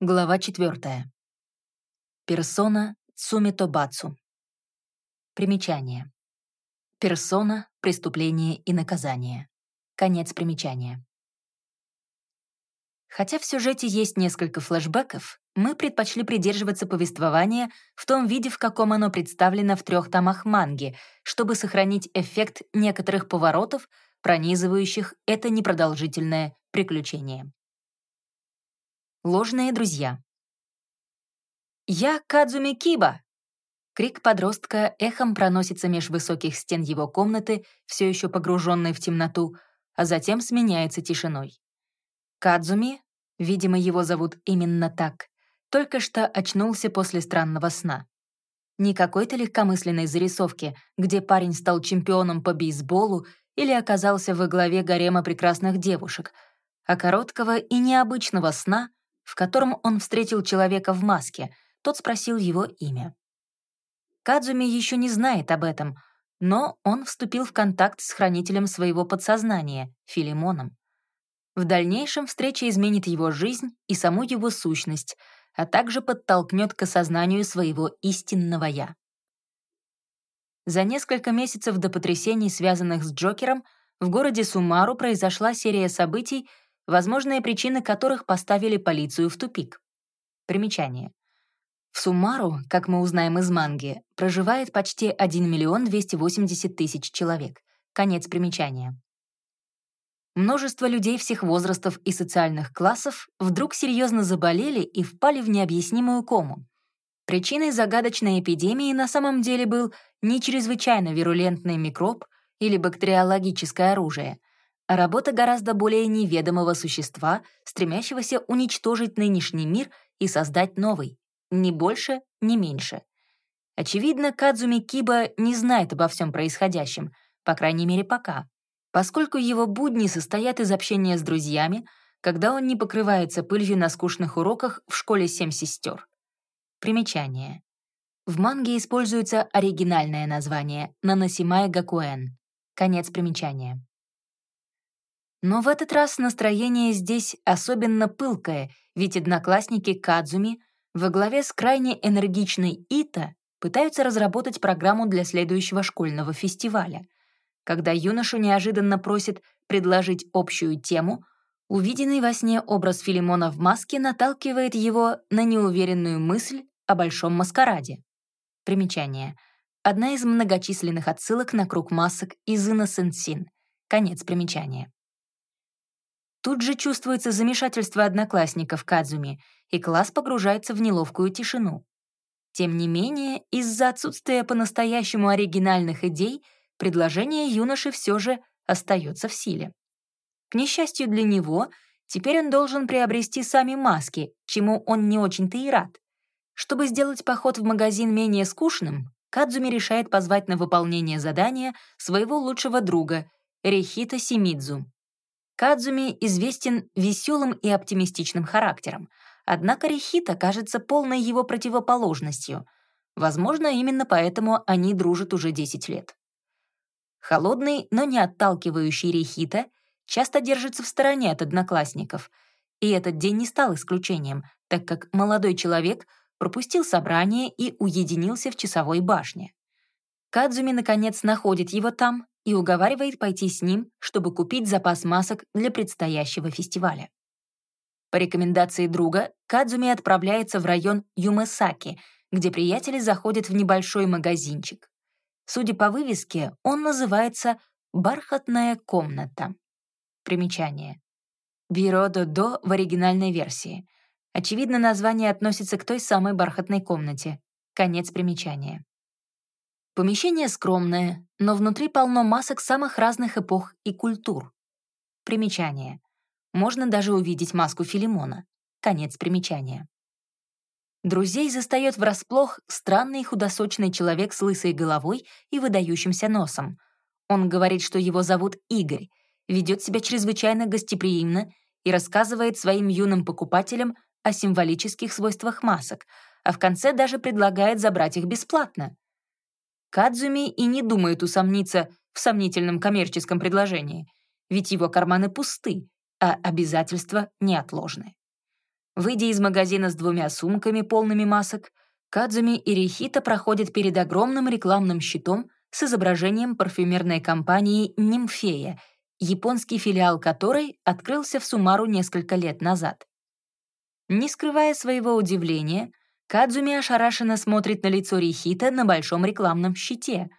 Глава 4. Персона Цумитобацу. Примечание. Персона, преступление и наказание. Конец примечания. Хотя в сюжете есть несколько флэшбэков, мы предпочли придерживаться повествования в том виде, в каком оно представлено в трех томах манги, чтобы сохранить эффект некоторых поворотов, пронизывающих это непродолжительное приключение. Ложные друзья. «Я Кадзуми Киба!» Крик подростка эхом проносится меж высоких стен его комнаты, все еще погруженной в темноту, а затем сменяется тишиной. Кадзуми, видимо, его зовут именно так, только что очнулся после странного сна. Не какой-то легкомысленной зарисовки, где парень стал чемпионом по бейсболу или оказался во главе гарема прекрасных девушек, а короткого и необычного сна — в котором он встретил человека в маске, тот спросил его имя. Кадзуми еще не знает об этом, но он вступил в контакт с хранителем своего подсознания, Филимоном. В дальнейшем встреча изменит его жизнь и саму его сущность, а также подтолкнет к осознанию своего истинного «я». За несколько месяцев до потрясений, связанных с Джокером, в городе Сумару произошла серия событий, возможные причины которых поставили полицию в тупик. Примечание. В Сумару, как мы узнаем из манги, проживает почти 1 миллион 280 тысяч человек. Конец примечания. Множество людей всех возрастов и социальных классов вдруг серьезно заболели и впали в необъяснимую кому. Причиной загадочной эпидемии на самом деле был не чрезвычайно вирулентный микроб или бактериологическое оружие — работа гораздо более неведомого существа, стремящегося уничтожить нынешний мир и создать новый. Ни больше, ни меньше. Очевидно, Кадзуми Киба не знает обо всем происходящем, по крайней мере, пока, поскольку его будни состоят из общения с друзьями, когда он не покрывается пылью на скучных уроках в школе «Семь сестер». Примечание. В манге используется оригинальное название «Наносимая Гакуэн». Конец примечания. Но в этот раз настроение здесь особенно пылкое, ведь одноклассники Кадзуми во главе с крайне энергичной Ита пытаются разработать программу для следующего школьного фестиваля. Когда юношу неожиданно просит предложить общую тему, увиденный во сне образ Филимона в маске наталкивает его на неуверенную мысль о большом маскараде. Примечание. Одна из многочисленных отсылок на круг масок из Innocent Sin. Конец примечания. Тут же чувствуется замешательство одноклассников Кадзуми, и класс погружается в неловкую тишину. Тем не менее, из-за отсутствия по-настоящему оригинальных идей, предложение юноши все же остается в силе. К несчастью для него, теперь он должен приобрести сами маски, чему он не очень-то и рад. Чтобы сделать поход в магазин менее скучным, Кадзуми решает позвать на выполнение задания своего лучшего друга, Рихита Симидзу. Кадзуми известен веселым и оптимистичным характером, однако Рихита кажется полной его противоположностью. Возможно, именно поэтому они дружат уже 10 лет. Холодный, но не отталкивающий Рихита часто держится в стороне от одноклассников, и этот день не стал исключением, так как молодой человек пропустил собрание и уединился в часовой башне. Кадзуми, наконец, находит его там и уговаривает пойти с ним, чтобы купить запас масок для предстоящего фестиваля. По рекомендации друга, Кадзуми отправляется в район Юмесаки, где приятели заходят в небольшой магазинчик. Судя по вывеске, он называется «Бархатная комната». Примечание. Биро до в оригинальной версии. Очевидно, название относится к той самой бархатной комнате. Конец примечания. Помещение скромное, но внутри полно масок самых разных эпох и культур. Примечание. Можно даже увидеть маску Филимона. Конец примечания. Друзей застает врасплох странный худосочный человек с лысой головой и выдающимся носом. Он говорит, что его зовут Игорь, ведет себя чрезвычайно гостеприимно и рассказывает своим юным покупателям о символических свойствах масок, а в конце даже предлагает забрать их бесплатно. Кадзуми и не думает усомниться в сомнительном коммерческом предложении, ведь его карманы пусты, а обязательства неотложны. Выйдя из магазина с двумя сумками, полными масок, Кадзуми и Рихита проходят перед огромным рекламным щитом с изображением парфюмерной компании «Нимфея», японский филиал которой открылся в Сумару несколько лет назад. Не скрывая своего удивления, Кадзуми ошарашенно смотрит на лицо Рихита на большом рекламном щите.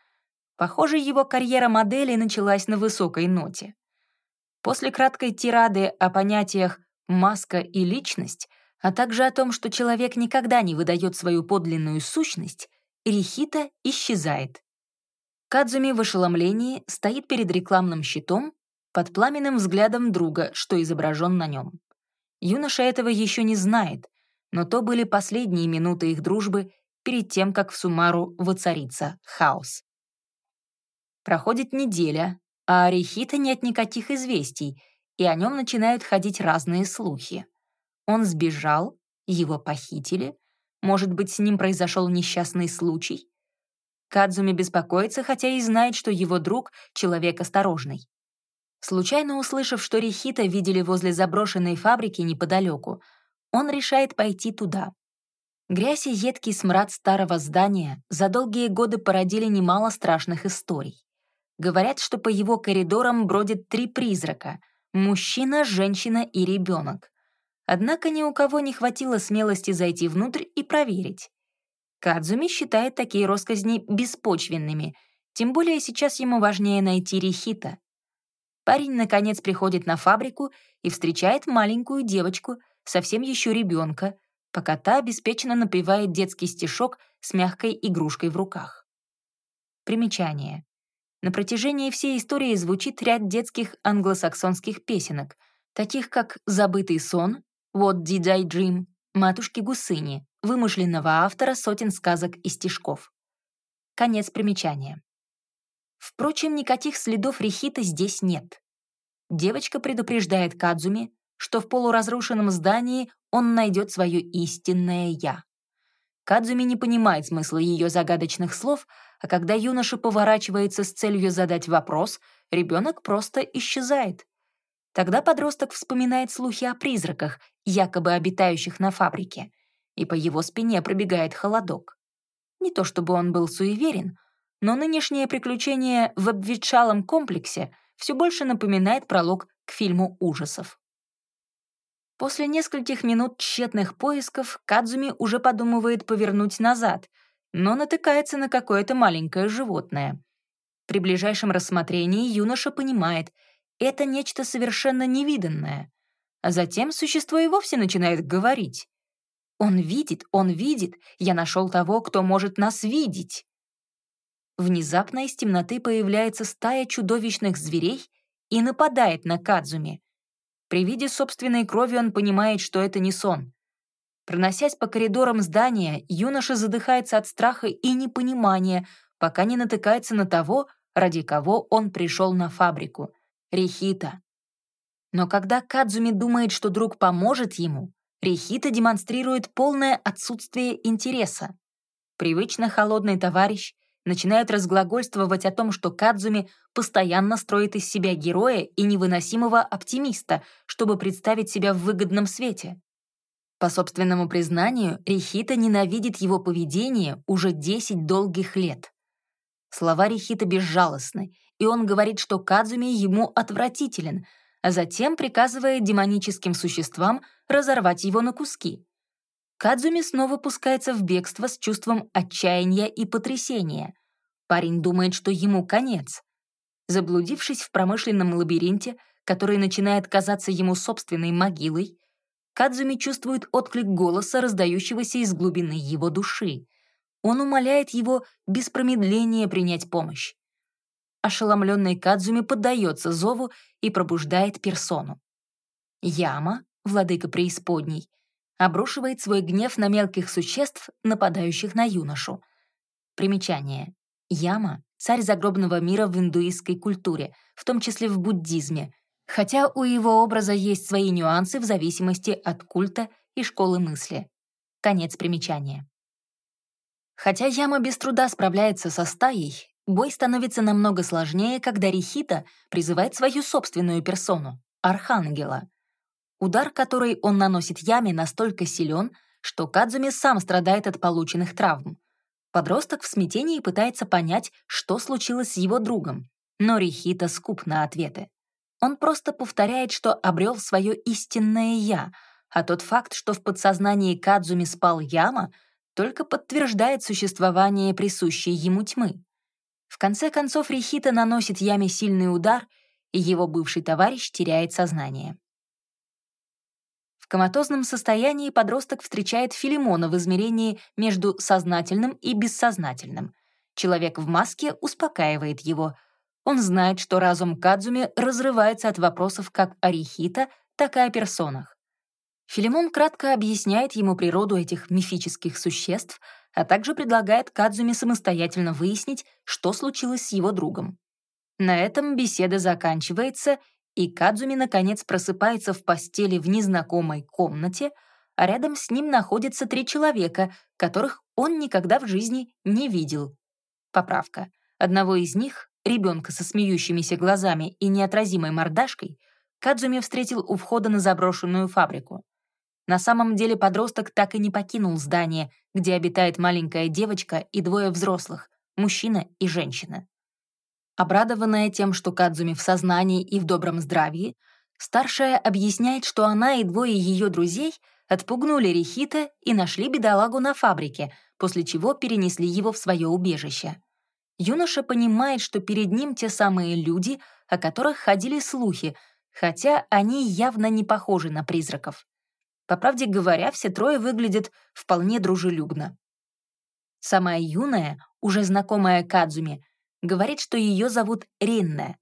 Похоже, его карьера модели началась на высокой ноте. После краткой тирады о понятиях «маска» и «личность», а также о том, что человек никогда не выдает свою подлинную сущность, Рихита исчезает. Кадзуми в ошеломлении стоит перед рекламным щитом под пламенным взглядом друга, что изображен на нем. Юноша этого еще не знает, но то были последние минуты их дружбы перед тем, как в Сумару воцарится хаос. Проходит неделя, а о Рихита нет никаких известий, и о нем начинают ходить разные слухи. Он сбежал, его похитили, может быть, с ним произошел несчастный случай. Кадзуми беспокоится, хотя и знает, что его друг — человек осторожный. Случайно услышав, что Рихита видели возле заброшенной фабрики неподалеку, он решает пойти туда. Грязь и едкий смрад старого здания за долгие годы породили немало страшных историй. Говорят, что по его коридорам бродят три призрака — мужчина, женщина и ребенок. Однако ни у кого не хватило смелости зайти внутрь и проверить. Кадзуми считает такие росказни беспочвенными, тем более сейчас ему важнее найти Рихита. Парень, наконец, приходит на фабрику и встречает маленькую девочку, совсем еще ребенка, пока та обеспеченно напевает детский стишок с мягкой игрушкой в руках. Примечание. На протяжении всей истории звучит ряд детских англосаксонских песенок, таких как «Забытый сон», «What did I dream», «Матушки Гусыни», вымышленного автора сотен сказок и стишков. Конец примечания. Впрочем, никаких следов Рихита здесь нет. Девочка предупреждает Кадзуми, что в полуразрушенном здании он найдет свое истинное «я». Кадзуми не понимает смысла ее загадочных слов, а когда юноша поворачивается с целью задать вопрос, ребенок просто исчезает. Тогда подросток вспоминает слухи о призраках, якобы обитающих на фабрике, и по его спине пробегает холодок. Не то чтобы он был суеверен, но нынешнее приключение в обветшалом комплексе все больше напоминает пролог к фильму ужасов. После нескольких минут тщетных поисков Кадзуми уже подумывает повернуть назад, но натыкается на какое-то маленькое животное. При ближайшем рассмотрении юноша понимает, это нечто совершенно невиданное. А затем существо и вовсе начинает говорить. «Он видит, он видит, я нашел того, кто может нас видеть». Внезапно из темноты появляется стая чудовищных зверей и нападает на Кадзуми. При виде собственной крови он понимает, что это не сон. Проносясь по коридорам здания, юноша задыхается от страха и непонимания, пока не натыкается на того, ради кого он пришел на фабрику — Рихита. Но когда Кадзуми думает, что друг поможет ему, Рихита демонстрирует полное отсутствие интереса. Привычно холодный товарищ начинают разглагольствовать о том, что Кадзуми постоянно строит из себя героя и невыносимого оптимиста, чтобы представить себя в выгодном свете. По собственному признанию, Рихита ненавидит его поведение уже 10 долгих лет. Слова Рихита безжалостны, и он говорит, что Кадзуми ему отвратителен, а затем приказывает демоническим существам разорвать его на куски. Кадзуми снова пускается в бегство с чувством отчаяния и потрясения. Парень думает, что ему конец. Заблудившись в промышленном лабиринте, который начинает казаться ему собственной могилой, Кадзуми чувствует отклик голоса, раздающегося из глубины его души. Он умоляет его без промедления принять помощь. Ошеломленный Кадзуми поддается зову и пробуждает персону. Яма, владыка преисподней, обрушивает свой гнев на мелких существ, нападающих на юношу. Примечание. Яма — царь загробного мира в индуистской культуре, в том числе в буддизме, хотя у его образа есть свои нюансы в зависимости от культа и школы мысли. Конец примечания. Хотя Яма без труда справляется со стаей, бой становится намного сложнее, когда Рихита призывает свою собственную персону — Архангела — Удар, который он наносит Яме, настолько силен, что Кадзуми сам страдает от полученных травм. Подросток в смятении пытается понять, что случилось с его другом, но Рихита скуп на ответы. Он просто повторяет, что обрел свое истинное «я», а тот факт, что в подсознании Кадзуми спал Яма, только подтверждает существование присущей ему тьмы. В конце концов Рихита наносит Яме сильный удар, и его бывший товарищ теряет сознание. В коматозном состоянии подросток встречает Филимона в измерении между сознательным и бессознательным. Человек в маске успокаивает его. Он знает, что разум Кадзуми разрывается от вопросов как о Рихита, так и о персонах. Филимон кратко объясняет ему природу этих мифических существ, а также предлагает Кадзуми самостоятельно выяснить, что случилось с его другом. На этом беседа заканчивается, и Кадзуми наконец просыпается в постели в незнакомой комнате, а рядом с ним находятся три человека, которых он никогда в жизни не видел. Поправка. Одного из них, ребенка со смеющимися глазами и неотразимой мордашкой, Кадзуми встретил у входа на заброшенную фабрику. На самом деле подросток так и не покинул здание, где обитает маленькая девочка и двое взрослых, мужчина и женщина. Обрадованная тем, что Кадзуми в сознании и в добром здравии, старшая объясняет, что она и двое ее друзей отпугнули Рихита и нашли бедолагу на фабрике, после чего перенесли его в свое убежище. Юноша понимает, что перед ним те самые люди, о которых ходили слухи, хотя они явно не похожи на призраков. По правде говоря, все трое выглядят вполне дружелюбно. Самая юная, уже знакомая Кадзуми, говорит, что ее зовут Ринне,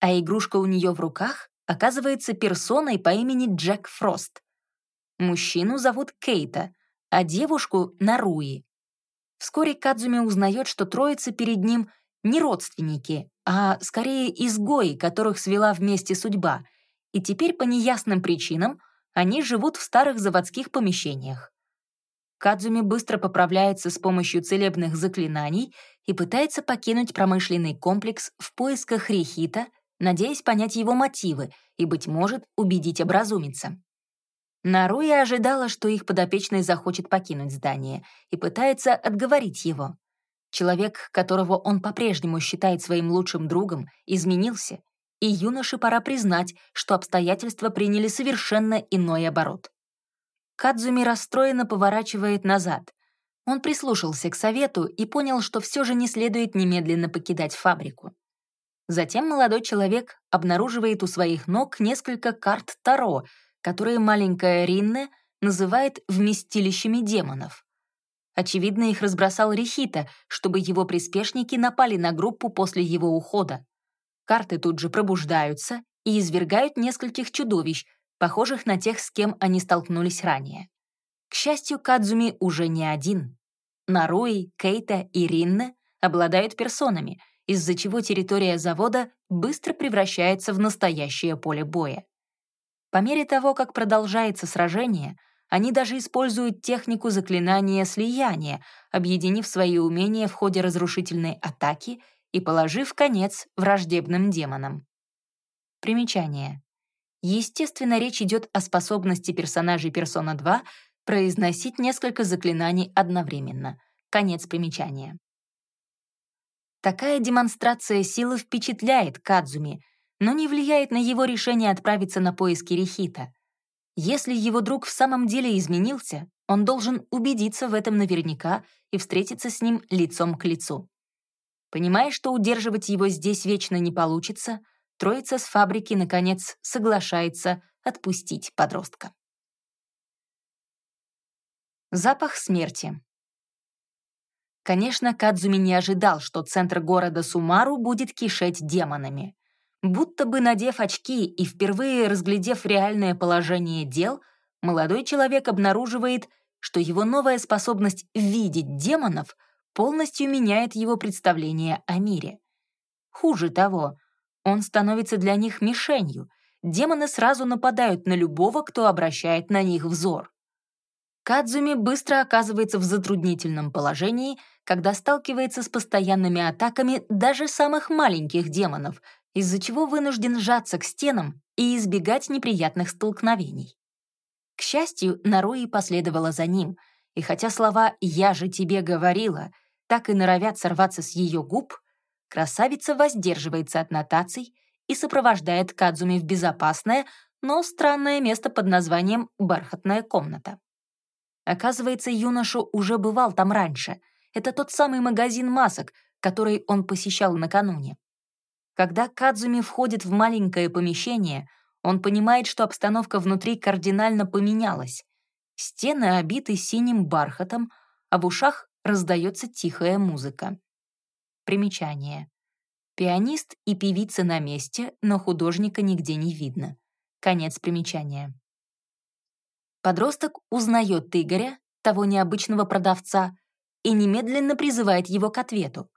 а игрушка у нее в руках оказывается персоной по имени Джек Фрост. Мужчину зовут Кейта, а девушку — Наруи. Вскоре Кадзуми узнает, что троица перед ним не родственники, а скорее изгои, которых свела вместе судьба, и теперь по неясным причинам они живут в старых заводских помещениях. Кадзуми быстро поправляется с помощью целебных заклинаний и пытается покинуть промышленный комплекс в поисках Рихита, надеясь понять его мотивы и, быть может, убедить образумиться. Наруя ожидала, что их подопечный захочет покинуть здание и пытается отговорить его. Человек, которого он по-прежнему считает своим лучшим другом, изменился, и юноше пора признать, что обстоятельства приняли совершенно иной оборот. Кадзуми расстроенно поворачивает назад. Он прислушался к совету и понял, что все же не следует немедленно покидать фабрику. Затем молодой человек обнаруживает у своих ног несколько карт Таро, которые маленькая Ринне называет «вместилищами демонов». Очевидно, их разбросал Рихита, чтобы его приспешники напали на группу после его ухода. Карты тут же пробуждаются и извергают нескольких чудовищ, похожих на тех, с кем они столкнулись ранее. К счастью, Кадзуми уже не один. Наруи, Кейта и Ринна обладают персонами, из-за чего территория завода быстро превращается в настоящее поле боя. По мере того, как продолжается сражение, они даже используют технику заклинания слияния, объединив свои умения в ходе разрушительной атаки и положив конец враждебным демонам. Примечание. Естественно, речь идет о способности персонажей Persona 2 произносить несколько заклинаний одновременно. Конец примечания. Такая демонстрация силы впечатляет Кадзуми, но не влияет на его решение отправиться на поиски Рихита. Если его друг в самом деле изменился, он должен убедиться в этом наверняка и встретиться с ним лицом к лицу. Понимая, что удерживать его здесь вечно не получится, троица с фабрики, наконец, соглашается отпустить подростка. Запах смерти. Конечно, Кадзуми не ожидал, что центр города Сумару будет кишеть демонами. Будто бы надев очки и впервые разглядев реальное положение дел, молодой человек обнаруживает, что его новая способность видеть демонов полностью меняет его представление о мире. Хуже того, он становится для них мишенью. Демоны сразу нападают на любого, кто обращает на них взор. Кадзуми быстро оказывается в затруднительном положении, когда сталкивается с постоянными атаками даже самых маленьких демонов, из-за чего вынужден сжаться к стенам и избегать неприятных столкновений. К счастью, Наруи последовала за ним, и хотя слова «я же тебе говорила» так и норовят сорваться с ее губ, красавица воздерживается от нотаций и сопровождает Кадзуми в безопасное, но странное место под названием «бархатная комната». Оказывается, юноша уже бывал там раньше. Это тот самый магазин масок, который он посещал накануне. Когда Кадзуми входит в маленькое помещение, он понимает, что обстановка внутри кардинально поменялась. Стены обиты синим бархатом, а в ушах раздается тихая музыка. Примечание. Пианист и певица на месте, но художника нигде не видно. Конец примечания. Подросток узнает Игоря, того необычного продавца, и немедленно призывает его к ответу.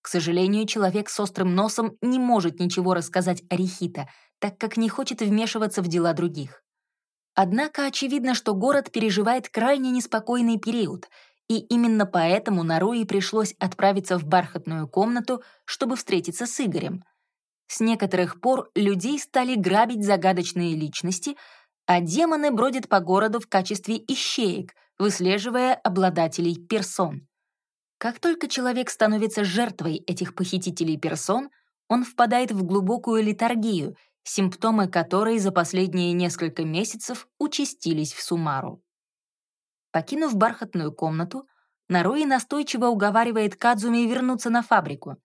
К сожалению, человек с острым носом не может ничего рассказать о Рихита, так как не хочет вмешиваться в дела других. Однако очевидно, что город переживает крайне неспокойный период, и именно поэтому Наруи пришлось отправиться в бархатную комнату, чтобы встретиться с Игорем. С некоторых пор людей стали грабить загадочные личности, а демоны бродят по городу в качестве ищеек, выслеживая обладателей персон. Как только человек становится жертвой этих похитителей персон, он впадает в глубокую литургию, симптомы которой за последние несколько месяцев участились в Сумару. Покинув бархатную комнату, Наруи настойчиво уговаривает Кадзуми вернуться на фабрику.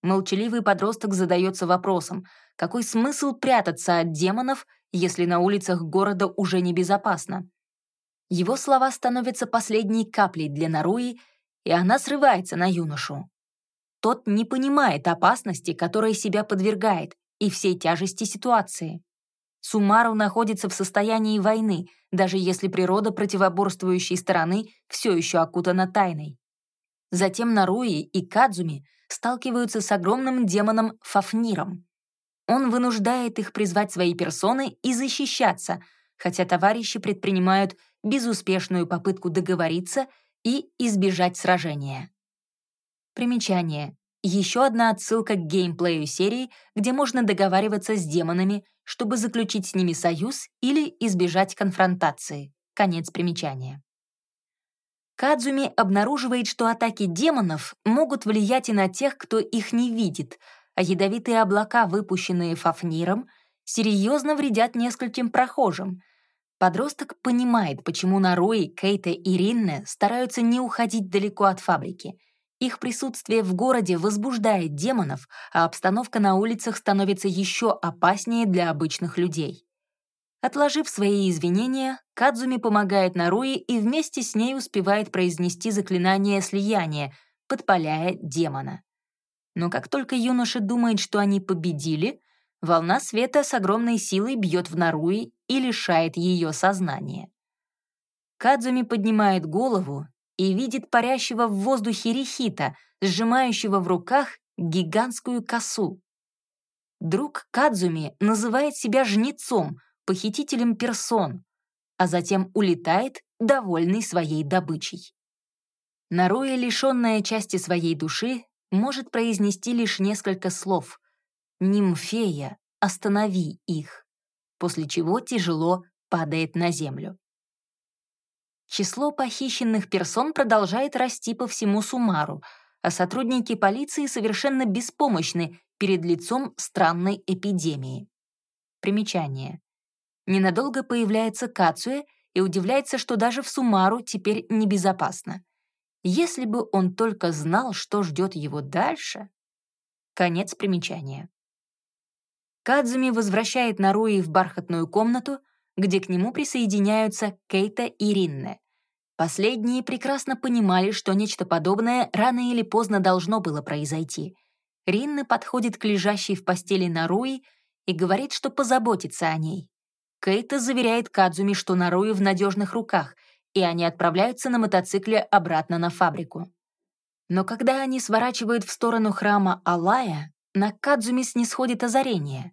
Молчаливый подросток задается вопросом, какой смысл прятаться от демонов, если на улицах города уже небезопасно. Его слова становятся последней каплей для Наруи, и она срывается на юношу. Тот не понимает опасности, которой себя подвергает, и всей тяжести ситуации. Сумару находится в состоянии войны, даже если природа противоборствующей стороны все еще окутана тайной. Затем Наруи и Кадзуми сталкиваются с огромным демоном Фафниром. Он вынуждает их призвать свои персоны и защищаться, хотя товарищи предпринимают безуспешную попытку договориться и избежать сражения. Примечание. Еще одна отсылка к геймплею серии, где можно договариваться с демонами, чтобы заключить с ними союз или избежать конфронтации. Конец примечания. Кадзуми обнаруживает, что атаки демонов могут влиять и на тех, кто их не видит, а ядовитые облака, выпущенные Фафниром, серьезно вредят нескольким прохожим, Подросток понимает, почему Наруи, Кейта и Ринне стараются не уходить далеко от фабрики. Их присутствие в городе возбуждает демонов, а обстановка на улицах становится еще опаснее для обычных людей. Отложив свои извинения, Кадзуми помогает Наруи и вместе с ней успевает произнести заклинание слияния, подпаляя демона. Но как только юноша думает, что они победили, волна света с огромной силой бьет в Наруи и лишает ее сознания. Кадзуми поднимает голову и видит парящего в воздухе Рихита, сжимающего в руках гигантскую косу. Друг Кадзуми называет себя жнецом, похитителем персон, а затем улетает, довольный своей добычей. Наруя, лишенная части своей души, может произнести лишь несколько слов. «Нимфея, останови их» после чего тяжело падает на землю. Число похищенных персон продолжает расти по всему Сумару, а сотрудники полиции совершенно беспомощны перед лицом странной эпидемии. Примечание. Ненадолго появляется Кацуэ и удивляется, что даже в Сумару теперь небезопасно. Если бы он только знал, что ждет его дальше... Конец примечания. Кадзуми возвращает Наруи в бархатную комнату, где к нему присоединяются Кейта и Ринне. Последние прекрасно понимали, что нечто подобное рано или поздно должно было произойти. Ринне подходит к лежащей в постели Наруи и говорит, что позаботится о ней. Кейта заверяет Кадзуми, что Наруи в надежных руках, и они отправляются на мотоцикле обратно на фабрику. Но когда они сворачивают в сторону храма Алая, на Кадзуми снисходит озарение.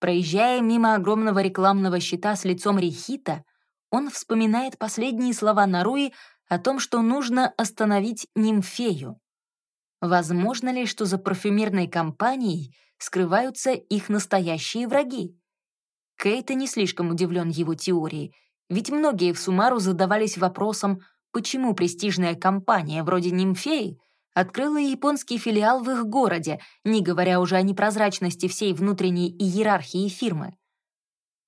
Проезжая мимо огромного рекламного щита с лицом Рихита, он вспоминает последние слова Наруи о том, что нужно остановить нимфею. Возможно ли, что за парфюмерной компанией скрываются их настоящие враги? Кейта не слишком удивлен его теорией Ведь многие в Сумару задавались вопросом, почему престижная компания вроде «Нимфеи» открыла японский филиал в их городе, не говоря уже о непрозрачности всей внутренней иерархии фирмы.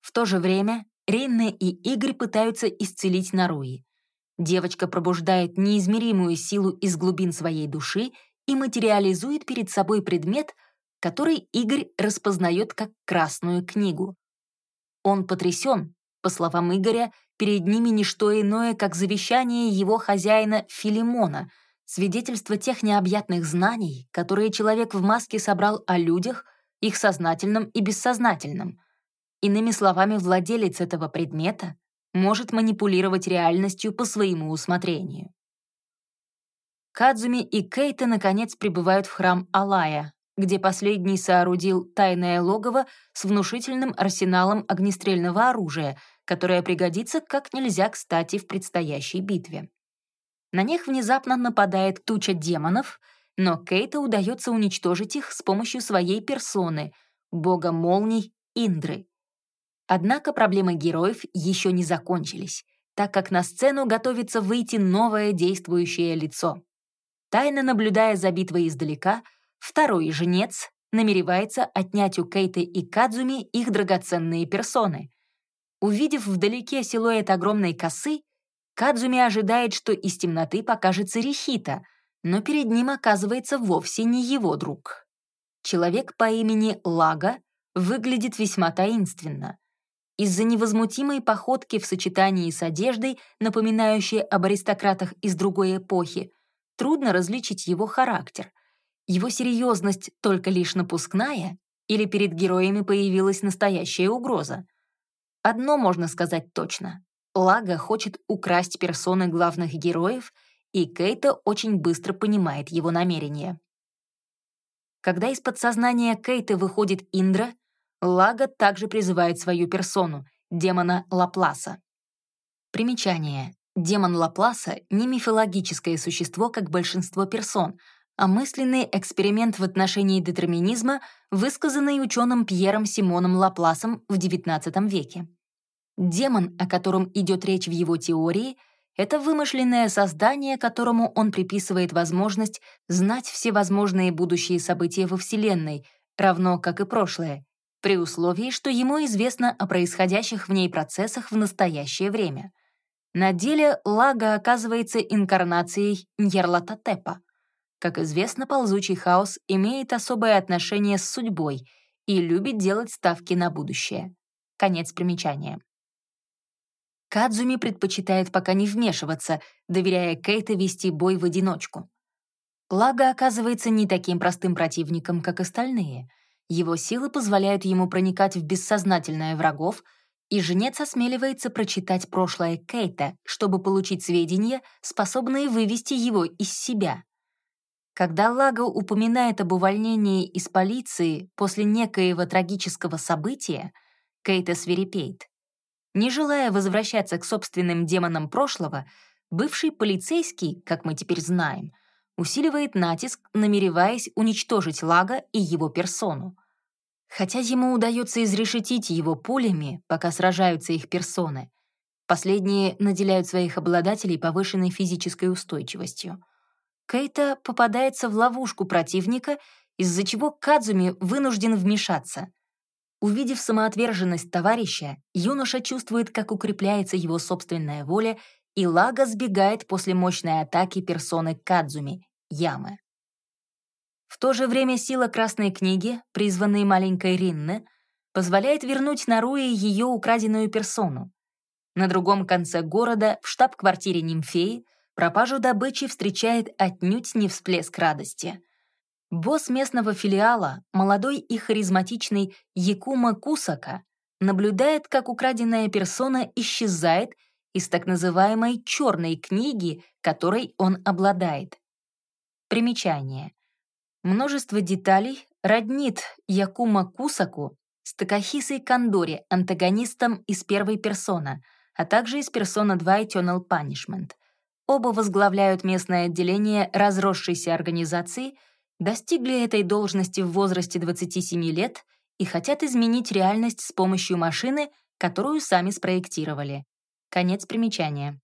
В то же время Ринне и Игорь пытаются исцелить Наруи. Девочка пробуждает неизмеримую силу из глубин своей души и материализует перед собой предмет, который Игорь распознает как красную книгу. Он потрясен, по словам Игоря, перед ними не что иное, как завещание его хозяина Филимона, свидетельство тех необъятных знаний, которые человек в маске собрал о людях, их сознательном и бессознательном. Иными словами, владелец этого предмета может манипулировать реальностью по своему усмотрению. Кадзуми и Кейта наконец прибывают в храм Алая, где последний соорудил тайное логово с внушительным арсеналом огнестрельного оружия, которое пригодится как нельзя кстати в предстоящей битве. На них внезапно нападает туча демонов, но Кейта удается уничтожить их с помощью своей персоны, бога молний Индры. Однако проблемы героев еще не закончились, так как на сцену готовится выйти новое действующее лицо. Тайно наблюдая за битвой издалека, второй женец намеревается отнять у Кейты и Кадзуми их драгоценные персоны. Увидев вдалеке силуэт огромной косы, Кадзуми ожидает, что из темноты покажется Рихита, но перед ним оказывается вовсе не его друг. Человек по имени Лага выглядит весьма таинственно. Из-за невозмутимой походки в сочетании с одеждой, напоминающей об аристократах из другой эпохи, трудно различить его характер. Его серьезность только лишь напускная или перед героями появилась настоящая угроза? Одно можно сказать точно. Лага хочет украсть персоны главных героев, и Кейта очень быстро понимает его намерение. Когда из подсознания Кейта выходит Индра — Лага также призывает свою персону, демона Лапласа. Примечание. Демон Лапласа — не мифологическое существо, как большинство персон, а мысленный эксперимент в отношении детерминизма, высказанный ученым Пьером Симоном Лапласом в XIX веке. Демон, о котором идет речь в его теории, это вымышленное создание, которому он приписывает возможность знать все возможные будущие события во Вселенной, равно как и прошлое, при условии, что ему известно о происходящих в ней процессах в настоящее время. На деле Лага оказывается инкарнацией Ньерлатотепа. Как известно, ползучий хаос имеет особое отношение с судьбой и любит делать ставки на будущее. Конец примечания. Кадзуми предпочитает пока не вмешиваться, доверяя Кейта вести бой в одиночку. Лага оказывается не таким простым противником, как остальные — его силы позволяют ему проникать в бессознательное врагов, и женец осмеливается прочитать прошлое Кейта, чтобы получить сведения, способные вывести его из себя. Когда Лаго упоминает об увольнении из полиции после некоего трагического события, Кейта свирепеет. Не желая возвращаться к собственным демонам прошлого, бывший полицейский, как мы теперь знаем — усиливает натиск, намереваясь уничтожить Лага и его персону. Хотя ему удается изрешетить его пулями, пока сражаются их персоны, последние наделяют своих обладателей повышенной физической устойчивостью. Кейта попадается в ловушку противника, из-за чего Кадзуми вынужден вмешаться. Увидев самоотверженность товарища, юноша чувствует, как укрепляется его собственная воля и Лага сбегает после мощной атаки персоны Кадзуми, Ямы. В то же время сила Красной книги, призванной маленькой Ринне, позволяет вернуть Наруи ее украденную персону. На другом конце города, в штаб-квартире Нимфеи, пропажу добычи встречает отнюдь не всплеск радости. Босс местного филиала, молодой и харизматичный Якума Кусака, наблюдает, как украденная персона исчезает из так называемой «черной книги», которой он обладает. Примечание. Множество деталей роднит Якума Кусаку с Такахисой Кандори, антагонистом из первой персона, а также из персона 2 Eternal Punishment. Оба возглавляют местное отделение разросшейся организации, достигли этой должности в возрасте 27 лет и хотят изменить реальность с помощью машины, которую сами спроектировали. Конец примечания.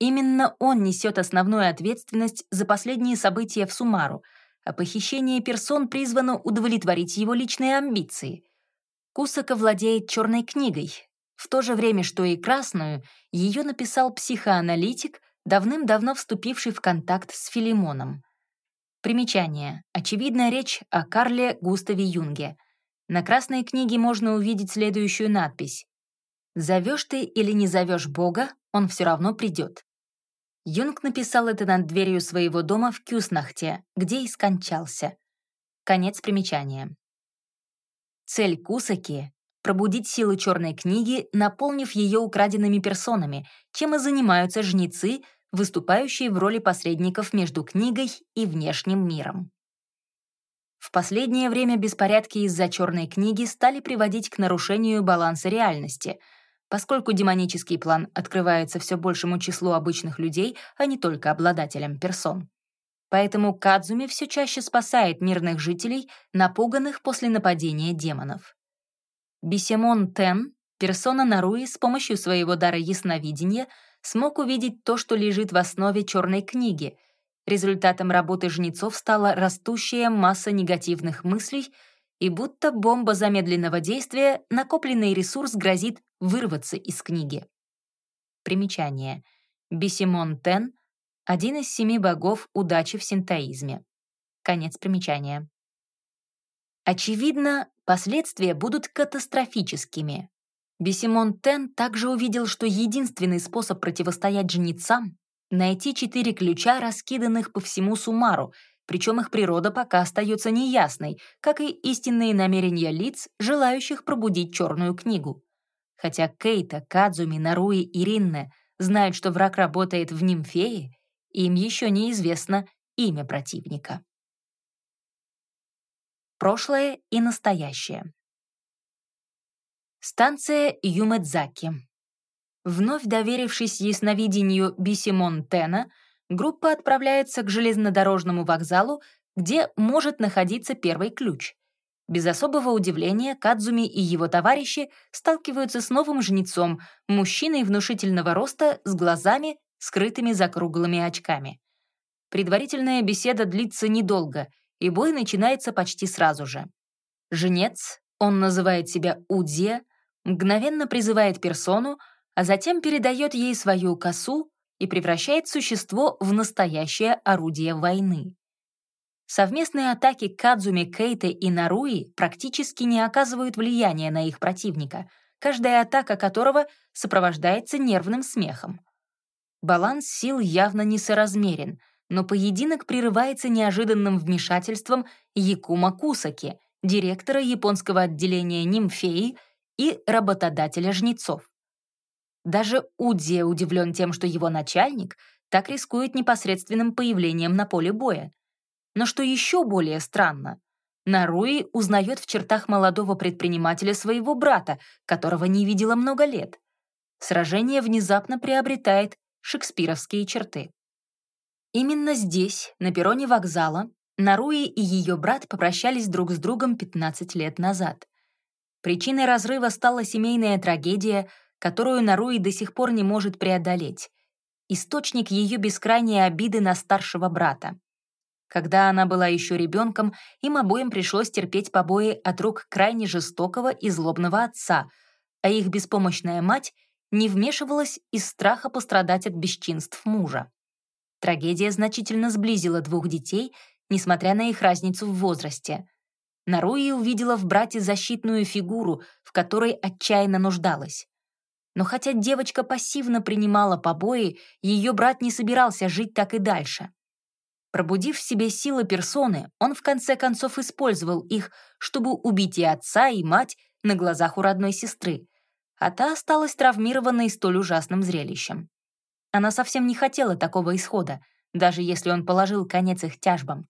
Именно он несет основную ответственность за последние события в Сумару, а похищение персон призвано удовлетворить его личные амбиции. Кусака владеет черной книгой. В то же время, что и красную, ее написал психоаналитик, давным-давно вступивший в контакт с Филимоном. Примечание. Очевидная речь о Карле Густаве Юнге. На красной книге можно увидеть следующую надпись. «Зовешь ты или не зовешь Бога, он все равно придет». Юнг написал это над дверью своего дома в Кюснахте, где и скончался. Конец примечания. Цель Кусаки — пробудить силы черной книги, наполнив ее украденными персонами, чем и занимаются жнецы, выступающие в роли посредников между книгой и внешним миром. В последнее время беспорядки из-за черной книги стали приводить к нарушению баланса реальности — поскольку демонический план открывается все большему числу обычных людей, а не только обладателям персон. Поэтому Кадзуми все чаще спасает мирных жителей, напуганных после нападения демонов. Бисемон Тен, персона Наруи, с помощью своего дара ясновидения смог увидеть то, что лежит в основе черной книги. Результатом работы жнецов стала растущая масса негативных мыслей — и будто бомба замедленного действия, накопленный ресурс грозит вырваться из книги. Примечание. Бисимон Тен — один из семи богов удачи в синтоизме. Конец примечания. Очевидно, последствия будут катастрофическими. Бисимон Тен также увидел, что единственный способ противостоять жнецам — найти четыре ключа, раскиданных по всему Сумару — причем их природа пока остается неясной, как и истинные намерения лиц, желающих пробудить черную книгу. Хотя Кейта, Кадзуми, Наруи и Ринне знают, что враг работает в Нимфее, им еще неизвестно имя противника. Прошлое и настоящее. Станция Юмэдзаки. Вновь доверившись ясновидению Бисимон Тена, группа отправляется к железнодорожному вокзалу, где может находиться первый ключ. Без особого удивления Кадзуми и его товарищи сталкиваются с новым жнецом, мужчиной внушительного роста с глазами, скрытыми за круглыми очками. Предварительная беседа длится недолго, и бой начинается почти сразу же. Жнец, он называет себя Удзе, мгновенно призывает персону, а затем передает ей свою косу, и превращает существо в настоящее орудие войны. Совместные атаки Кадзуми, Кейте и Наруи практически не оказывают влияния на их противника, каждая атака которого сопровождается нервным смехом. Баланс сил явно несоразмерен, но поединок прерывается неожиданным вмешательством Якума Кусаки, директора японского отделения нимфеи и работодателя жнецов. Даже Удзи удивлен тем, что его начальник так рискует непосредственным появлением на поле боя. Но что еще более странно, Наруи узнает в чертах молодого предпринимателя своего брата, которого не видела много лет. Сражение внезапно приобретает шекспировские черты. Именно здесь, на перроне вокзала, Наруи и ее брат попрощались друг с другом 15 лет назад. Причиной разрыва стала семейная трагедия, которую Наруи до сих пор не может преодолеть. Источник ее бескрайней обиды на старшего брата. Когда она была еще ребенком, им обоим пришлось терпеть побои от рук крайне жестокого и злобного отца, а их беспомощная мать не вмешивалась из страха пострадать от бесчинств мужа. Трагедия значительно сблизила двух детей, несмотря на их разницу в возрасте. Наруи увидела в брате защитную фигуру, в которой отчаянно нуждалась. Но хотя девочка пассивно принимала побои, ее брат не собирался жить так и дальше. Пробудив в себе силы персоны, он в конце концов использовал их, чтобы убить и отца, и мать на глазах у родной сестры, а та осталась травмированной столь ужасным зрелищем. Она совсем не хотела такого исхода, даже если он положил конец их тяжбам.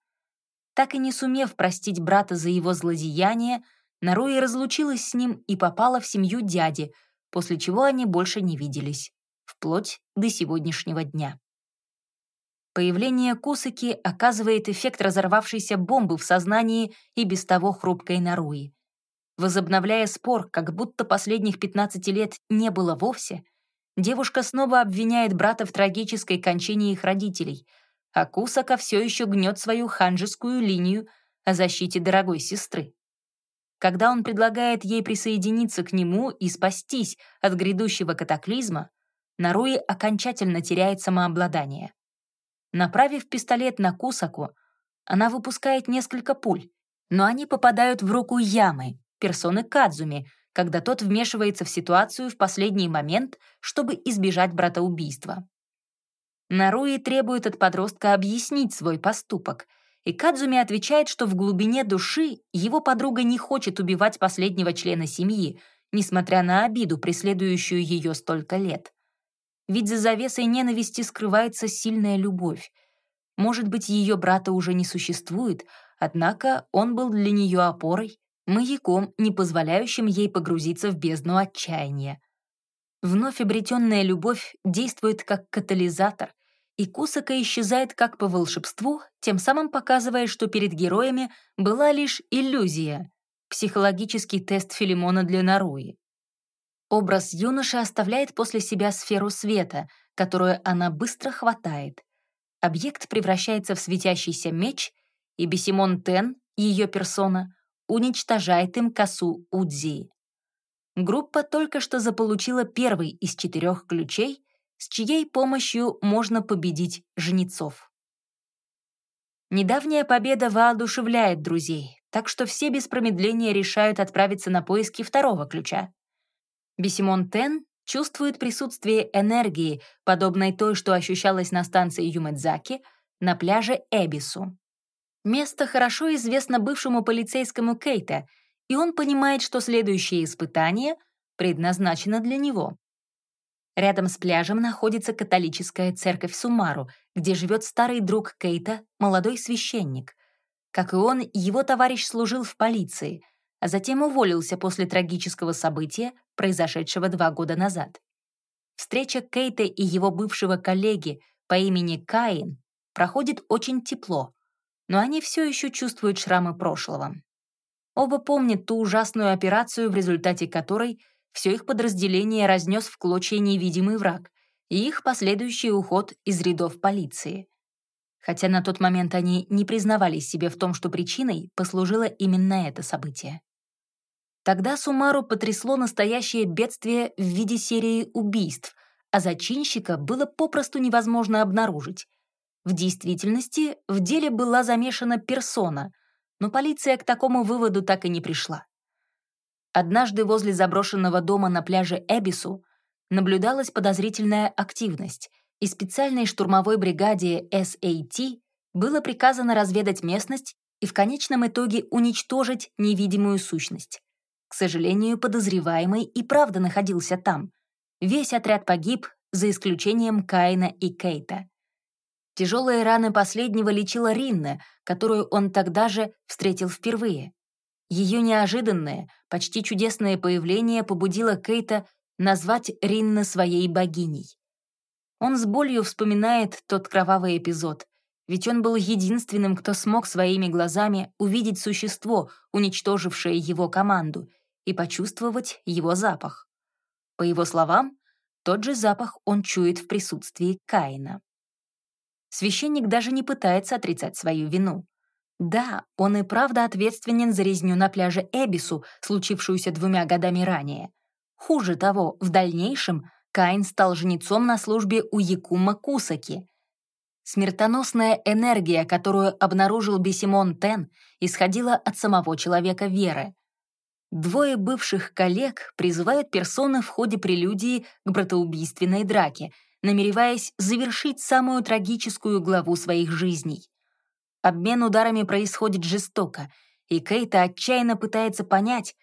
Так и не сумев простить брата за его злодеяние, Наруи разлучилась с ним и попала в семью дяди, после чего они больше не виделись, вплоть до сегодняшнего дня. Появление Кусаки оказывает эффект разорвавшейся бомбы в сознании и без того хрупкой Наруи. Возобновляя спор, как будто последних 15 лет не было вовсе, девушка снова обвиняет брата в трагической кончине их родителей, а Кусака все еще гнет свою ханжескую линию о защите дорогой сестры. Когда он предлагает ей присоединиться к нему и спастись от грядущего катаклизма, Наруи окончательно теряет самообладание. Направив пистолет на Кусаку, она выпускает несколько пуль, но они попадают в руку Ямы, персоны Кадзуми, когда тот вмешивается в ситуацию в последний момент, чтобы избежать братоубийства. Наруи требует от подростка объяснить свой поступок, и Кадзуми отвечает, что в глубине души его подруга не хочет убивать последнего члена семьи, несмотря на обиду, преследующую ее столько лет. Ведь за завесой ненависти скрывается сильная любовь. Может быть, ее брата уже не существует, однако он был для нее опорой, маяком, не позволяющим ей погрузиться в бездну отчаяния. Вновь обретенная любовь действует как катализатор, и Кусака исчезает как по волшебству, тем самым показывая, что перед героями была лишь иллюзия, психологический тест Филимона для Наруи. Образ юноши оставляет после себя сферу света, которую она быстро хватает. Объект превращается в светящийся меч, и Бесимон Тен, ее персона, уничтожает им косу Удзи. Группа только что заполучила первый из четырех ключей, с чьей помощью можно победить жнецов. Недавняя победа воодушевляет друзей, так что все без промедления решают отправиться на поиски второго ключа. Бесимон Тен чувствует присутствие энергии, подобной той, что ощущалась на станции Юмэдзаки, на пляже Эбису. Место хорошо известно бывшему полицейскому Кейта, и он понимает, что следующее испытание предназначено для него. Рядом с пляжем находится католическая церковь Сумару, где живет старый друг Кейта, молодой священник. Как и он, его товарищ служил в полиции — а затем уволился после трагического события, произошедшего два года назад. Встреча Кейта и его бывшего коллеги по имени Каин проходит очень тепло, но они все еще чувствуют шрамы прошлого. Оба помнят ту ужасную операцию, в результате которой все их подразделение разнес в клочья невидимый враг, и их последующий уход из рядов полиции. Хотя на тот момент они не признавались себе в том, что причиной послужило именно это событие. Тогда Сумару потрясло настоящее бедствие в виде серии убийств, а зачинщика было попросту невозможно обнаружить. В действительности в деле была замешана персона, но полиция к такому выводу так и не пришла. Однажды возле заброшенного дома на пляже Эбису наблюдалась подозрительная активность, и специальной штурмовой бригаде SAT было приказано разведать местность и в конечном итоге уничтожить невидимую сущность. К сожалению, подозреваемый и правда находился там. Весь отряд погиб, за исключением Каина и Кейта. Тяжелые раны последнего лечила Ринна, которую он тогда же встретил впервые. Ее неожиданное, почти чудесное появление побудило Кейта назвать Ринна своей богиней. Он с болью вспоминает тот кровавый эпизод, ведь он был единственным, кто смог своими глазами увидеть существо, уничтожившее его команду, и почувствовать его запах. По его словам, тот же запах он чует в присутствии Каина. Священник даже не пытается отрицать свою вину. Да, он и правда ответственен за резню на пляже Эбису, случившуюся двумя годами ранее. Хуже того, в дальнейшем Каин стал жнецом на службе у Якума Кусаки. Смертоносная энергия, которую обнаружил Бесимон Тен, исходила от самого человека веры. Двое бывших коллег призывают персоны в ходе прелюдии к братоубийственной драке, намереваясь завершить самую трагическую главу своих жизней. Обмен ударами происходит жестоко, и Кейта отчаянно пытается понять,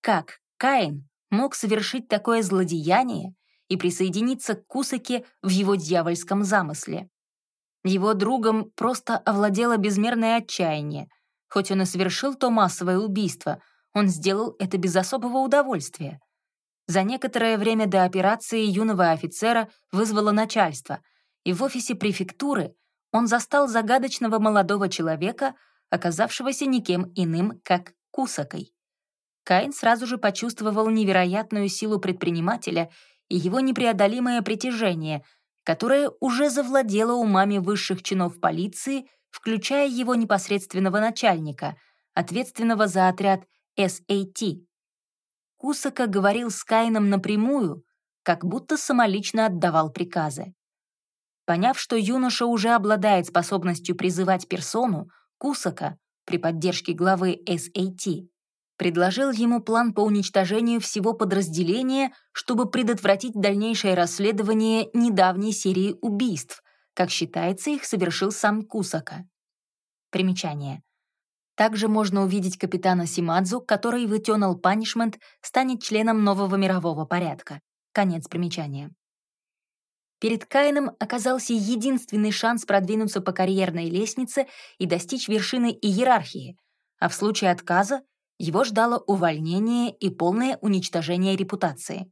как Каин мог совершить такое злодеяние и присоединиться к Кусаке в его дьявольском замысле. Его другом просто овладело безмерное отчаяние. Хоть он и совершил то массовое убийство — он сделал это без особого удовольствия. За некоторое время до операции юного офицера вызвало начальство, и в офисе префектуры он застал загадочного молодого человека, оказавшегося никем иным, как Кусакой. Каин сразу же почувствовал невероятную силу предпринимателя и его непреодолимое притяжение, которое уже завладело умами высших чинов полиции, включая его непосредственного начальника, ответственного за отряд SAT. Кусака говорил с Каином напрямую, как будто самолично отдавал приказы. Поняв, что юноша уже обладает способностью призывать персону, Кусака, при поддержке главы SAT, предложил ему план по уничтожению всего подразделения, чтобы предотвратить дальнейшее расследование недавней серии убийств, как считается, их совершил сам Кусака. Примечание. Также можно увидеть капитана Симадзу, который в Eternal Punishment станет членом нового мирового порядка. Конец примечания. Перед Каином оказался единственный шанс продвинуться по карьерной лестнице и достичь вершины иерархии, а в случае отказа его ждало увольнение и полное уничтожение репутации.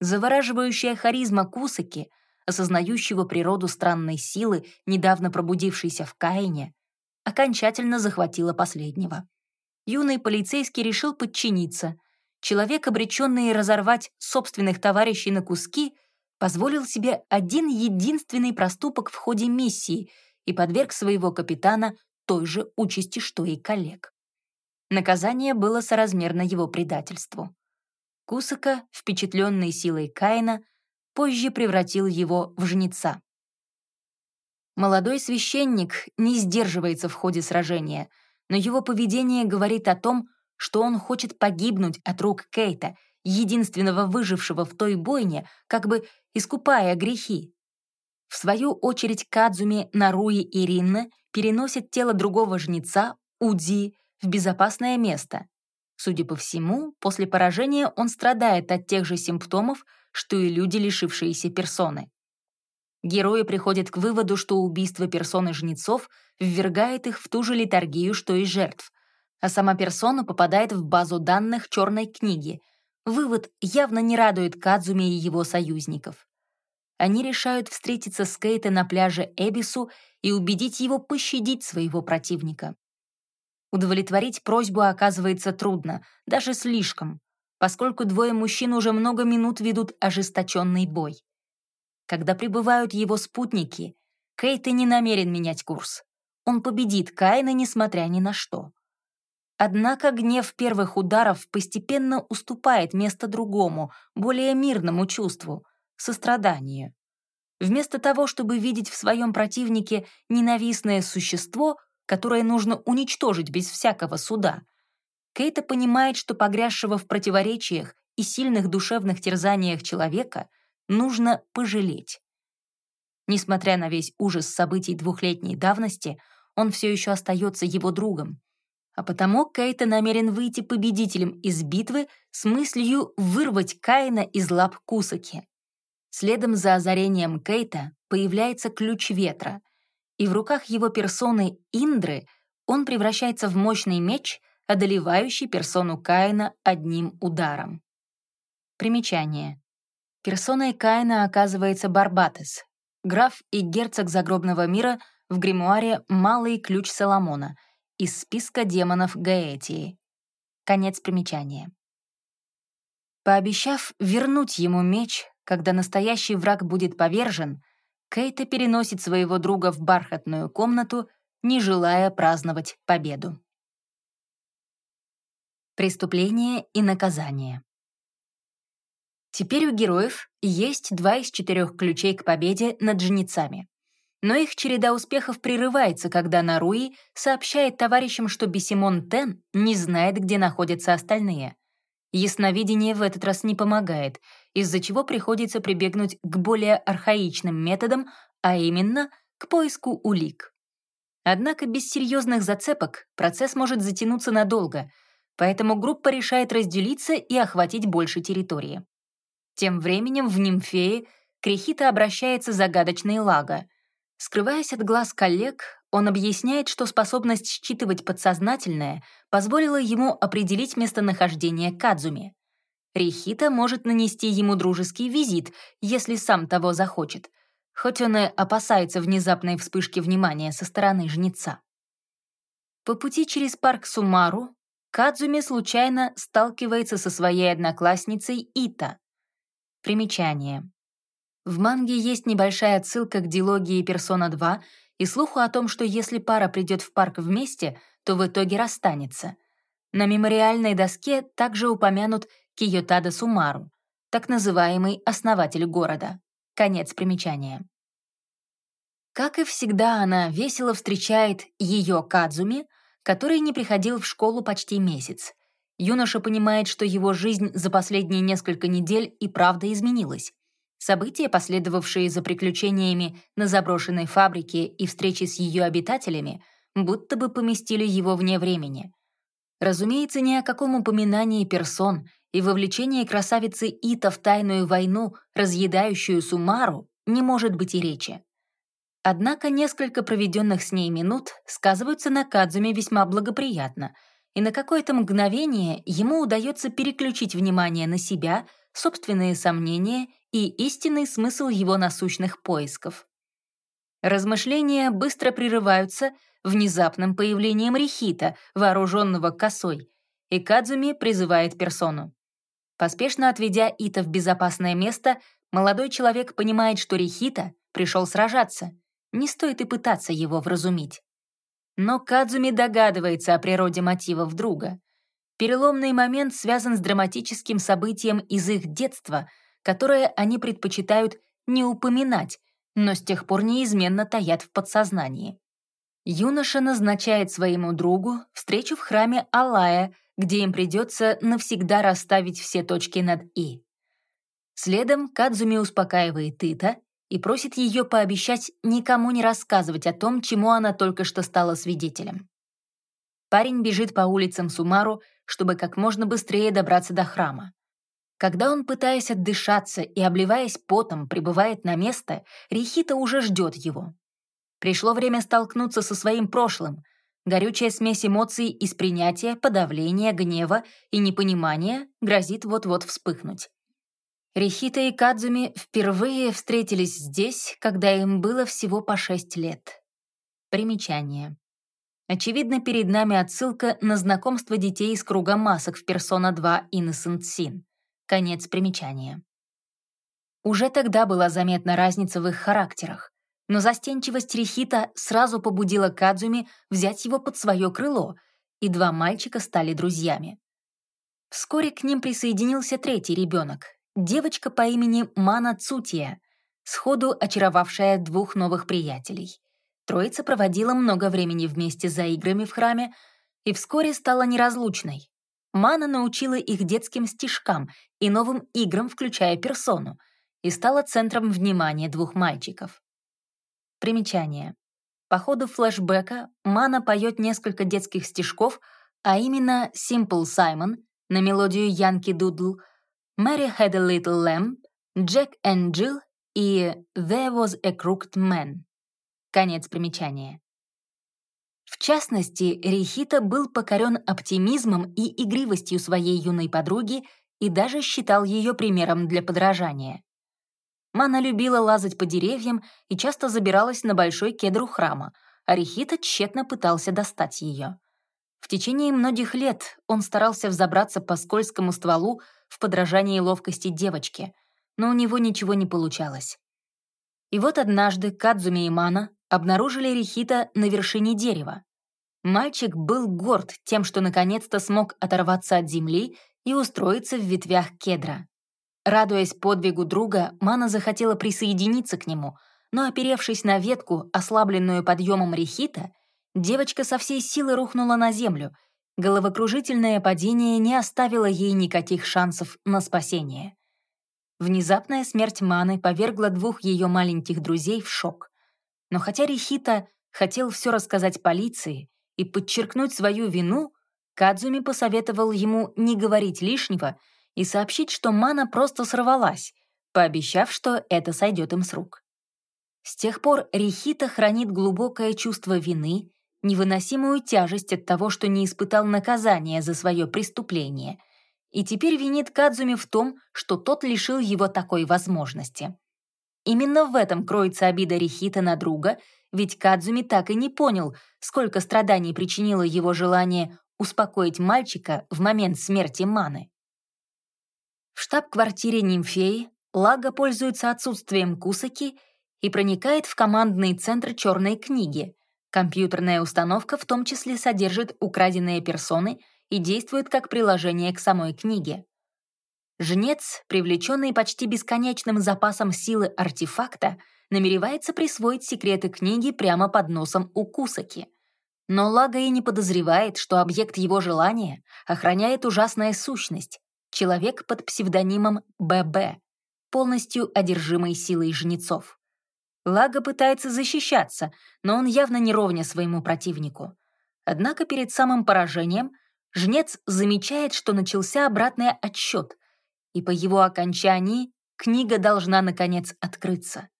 Завораживающая харизма Кусаки, осознающего природу странной силы, недавно пробудившейся в Каине, окончательно захватила последнего. Юный полицейский решил подчиниться. Человек, обреченный разорвать собственных товарищей на куски — позволил себе один единственный проступок в ходе миссии и подверг своего капитана той же участи, что и коллег. Наказание было соразмерно его предательству. Кусака, впечатленный силой Каина, позже превратил его в жнеца. Молодой священник не сдерживается в ходе сражения, но его поведение говорит о том, что он хочет погибнуть от рук Кейта, единственного выжившего в той бойне, как бы искупая грехи. В свою очередь Кадзуми, Наруи и Ринна переносят тело другого жнеца, Уди, в безопасное место. Судя по всему, после поражения он страдает от тех же симптомов, что и люди, лишившиеся персоны. Герои приходят к выводу, что убийство персоны жнецов ввергает их в ту же литургию, что и жертв, а сама персона попадает в базу данных черной книги — Вывод явно не радует Кадзуми и его союзников. Они решают встретиться с Кейто на пляже Эбису и убедить его пощадить своего противника. Удовлетворить просьбу оказывается трудно, даже слишком, поскольку двое мужчин уже много минут ведут ожесточенный бой. Когда прибывают его спутники, Кейта не намерен менять курс. Он победит Каина, несмотря ни на что. Однако гнев первых ударов постепенно уступает место другому, более мирному чувству — состраданию. Вместо того, чтобы видеть в своем противнике ненавистное существо, которое нужно уничтожить без всякого суда, Кейта понимает, что погрязшего в противоречиях и сильных душевных терзаниях человека нужно пожалеть. Несмотря на весь ужас событий двухлетней давности, он все еще остается его другом, а потому Кейта намерен выйти победителем из битвы с мыслью вырвать Каина из лап Кусаки. Следом за озарением Кейта появляется ключ ветра, и в руках его персоны Индры он превращается в мощный меч, одолевающий персону Каина одним ударом. Примечание. Персоной Каина оказывается Барбатес, граф и герцог загробного мира в гримуаре «Малый ключ Соломона», из списка демонов Гаэтии. Конец примечания. Пообещав вернуть ему меч, когда настоящий враг будет повержен, Кейта переносит своего друга в бархатную комнату, не желая праздновать победу. Преступление и наказание. Теперь у героев есть два из четырех ключей к победе над жнецами. Но их череда успехов прерывается, когда Наруи сообщает товарищам, что Бесимон Тен не знает, где находятся остальные. Ясновидение в этот раз не помогает, из-за чего приходится прибегнуть к более архаичным методам, а именно к поиску улик. Однако без серьезных зацепок процесс может затянуться надолго, поэтому группа решает разделиться и охватить больше территории. Тем временем в Нимфее Крихита обращается загадочный Лага — Скрываясь от глаз коллег, он объясняет, что способность считывать подсознательное позволила ему определить местонахождение Кадзуми. Рихита может нанести ему дружеский визит, если сам того захочет, хоть он и опасается внезапной вспышки внимания со стороны жнеца. По пути через парк Сумару Кадзуми случайно сталкивается со своей одноклассницей Ита. Примечание. В манге есть небольшая отсылка к дилогии «Персона 2» и слуху о том, что если пара придет в парк вместе, то в итоге расстанется. На мемориальной доске также упомянут Киотада Сумару, так называемый основатель города. Конец примечания. Как и всегда, она весело встречает ее Кадзуми, который не приходил в школу почти месяц. Юноша понимает, что его жизнь за последние несколько недель и правда изменилась. События, последовавшие за приключениями на заброшенной фабрике и встречи с ее обитателями, будто бы поместили его вне времени. Разумеется, ни о каком упоминании персон и вовлечении красавицы Ита в тайную войну, разъедающую Сумару, не может быть и речи. Однако несколько проведенных с ней минут сказываются на Кадзуме весьма благоприятно, и на какое-то мгновение ему удается переключить внимание на себя, собственные сомнения и истинный смысл его насущных поисков. Размышления быстро прерываются внезапным появлением Рихита, вооруженного косой, и Кадзуми призывает персону. Поспешно отведя Ита в безопасное место, молодой человек понимает, что Рихита пришел сражаться. Не стоит и пытаться его вразумить. Но Кадзуми догадывается о природе мотивов друга. Переломный момент связан с драматическим событием из их детства — которые они предпочитают не упоминать, но с тех пор неизменно таят в подсознании. Юноша назначает своему другу встречу в храме Алая, где им придется навсегда расставить все точки над «и». Следом Кадзуми успокаивает Ита и просит ее пообещать никому не рассказывать о том, чему она только что стала свидетелем. Парень бежит по улицам Сумару, чтобы как можно быстрее добраться до храма. Когда он, пытаясь отдышаться и обливаясь потом, прибывает на место, Рихита уже ждет его. Пришло время столкнуться со своим прошлым. Горючая смесь эмоций из принятия, подавления, гнева и непонимания грозит вот-вот вспыхнуть. Рихита и Кадзуми впервые встретились здесь, когда им было всего по шесть лет. Примечание. Очевидно, перед нами отсылка на знакомство детей из круга масок в «Персона 2 Innocent Sin». Конец примечания. Уже тогда была заметна разница в их характерах, но застенчивость Рихита сразу побудила Кадзуми взять его под свое крыло, и два мальчика стали друзьями. Вскоре к ним присоединился третий ребенок, девочка по имени Мана Цутия, сходу очаровавшая двух новых приятелей. Троица проводила много времени вместе за играми в храме и вскоре стала неразлучной. Мана научила их детским стишкам и новым играм, включая персону, и стала центром внимания двух мальчиков. Примечание. По ходу флэшбэка Мана поет несколько детских стишков, а именно «Simple Simon» на мелодию «Янки Дудл», «Mary had a little lamb», «Jack and Jill» и «There was a crooked man». Конец примечания. В частности, Рихита был покорен оптимизмом и игривостью своей юной подруги и даже считал ее примером для подражания. Мана любила лазать по деревьям и часто забиралась на большой кедру храма, а Рихита тщетно пытался достать ее. В течение многих лет он старался взобраться по скользкому стволу в подражании ловкости девочки, но у него ничего не получалось. И вот однажды Кадзуми и Мана обнаружили Рихита на вершине дерева. Мальчик был горд тем, что наконец-то смог оторваться от земли и устроиться в ветвях кедра. Радуясь подвигу друга, Мана захотела присоединиться к нему, но, оперевшись на ветку, ослабленную подъемом Рихита, девочка со всей силы рухнула на землю. Головокружительное падение не оставило ей никаких шансов на спасение. Внезапная смерть Маны повергла двух ее маленьких друзей в шок. Но хотя Рихита хотел все рассказать полиции и подчеркнуть свою вину, Кадзуми посоветовал ему не говорить лишнего и сообщить, что Мана просто сорвалась, пообещав, что это сойдет им с рук. С тех пор Рихита хранит глубокое чувство вины, невыносимую тяжесть от того, что не испытал наказания за свое преступление, и теперь винит Кадзуми в том, что тот лишил его такой возможности. Именно в этом кроется обида Рихита на друга, ведь Кадзуми так и не понял, сколько страданий причинило его желание успокоить мальчика в момент смерти Маны. В штаб-квартире нимфеи Лага пользуется отсутствием Кусаки и проникает в командный центр черной книги. Компьютерная установка в том числе содержит украденные персоны и действует как приложение к самой книге. Жнец, привлеченный почти бесконечным запасом силы артефакта, намеревается присвоить секреты книги прямо под носом у Кусаки. Но Лага и не подозревает, что объект его желания охраняет ужасная сущность — человек под псевдонимом ББ, полностью одержимый силой жнецов. Лага пытается защищаться, но он явно не ровня своему противнику. Однако перед самым поражением жнец замечает, что начался обратный отсчет, и по его окончании книга должна, наконец, открыться.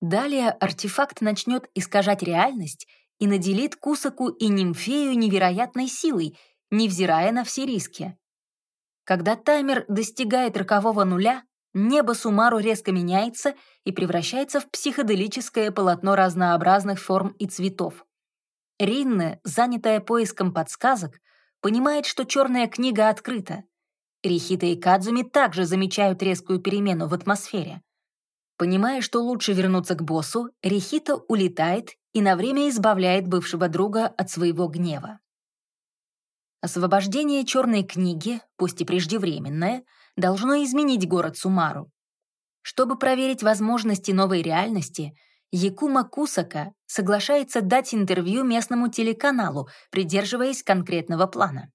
Далее артефакт начнет искажать реальность и наделит Кусаку и Нимфею невероятной силой, невзирая на все риски. Когда таймер достигает рокового нуля, небо Сумару резко меняется и превращается в психоделическое полотно разнообразных форм и цветов. Ринне, занятая поиском подсказок, понимает, что черная книга открыта. Рихита и Кадзуми также замечают резкую перемену в атмосфере. Понимая, что лучше вернуться к боссу, Рихита улетает и на время избавляет бывшего друга от своего гнева. Освобождение черной книги, пусть и преждевременное, должно изменить город Сумару. Чтобы проверить возможности новой реальности, Якума Кусака соглашается дать интервью местному телеканалу, придерживаясь конкретного плана.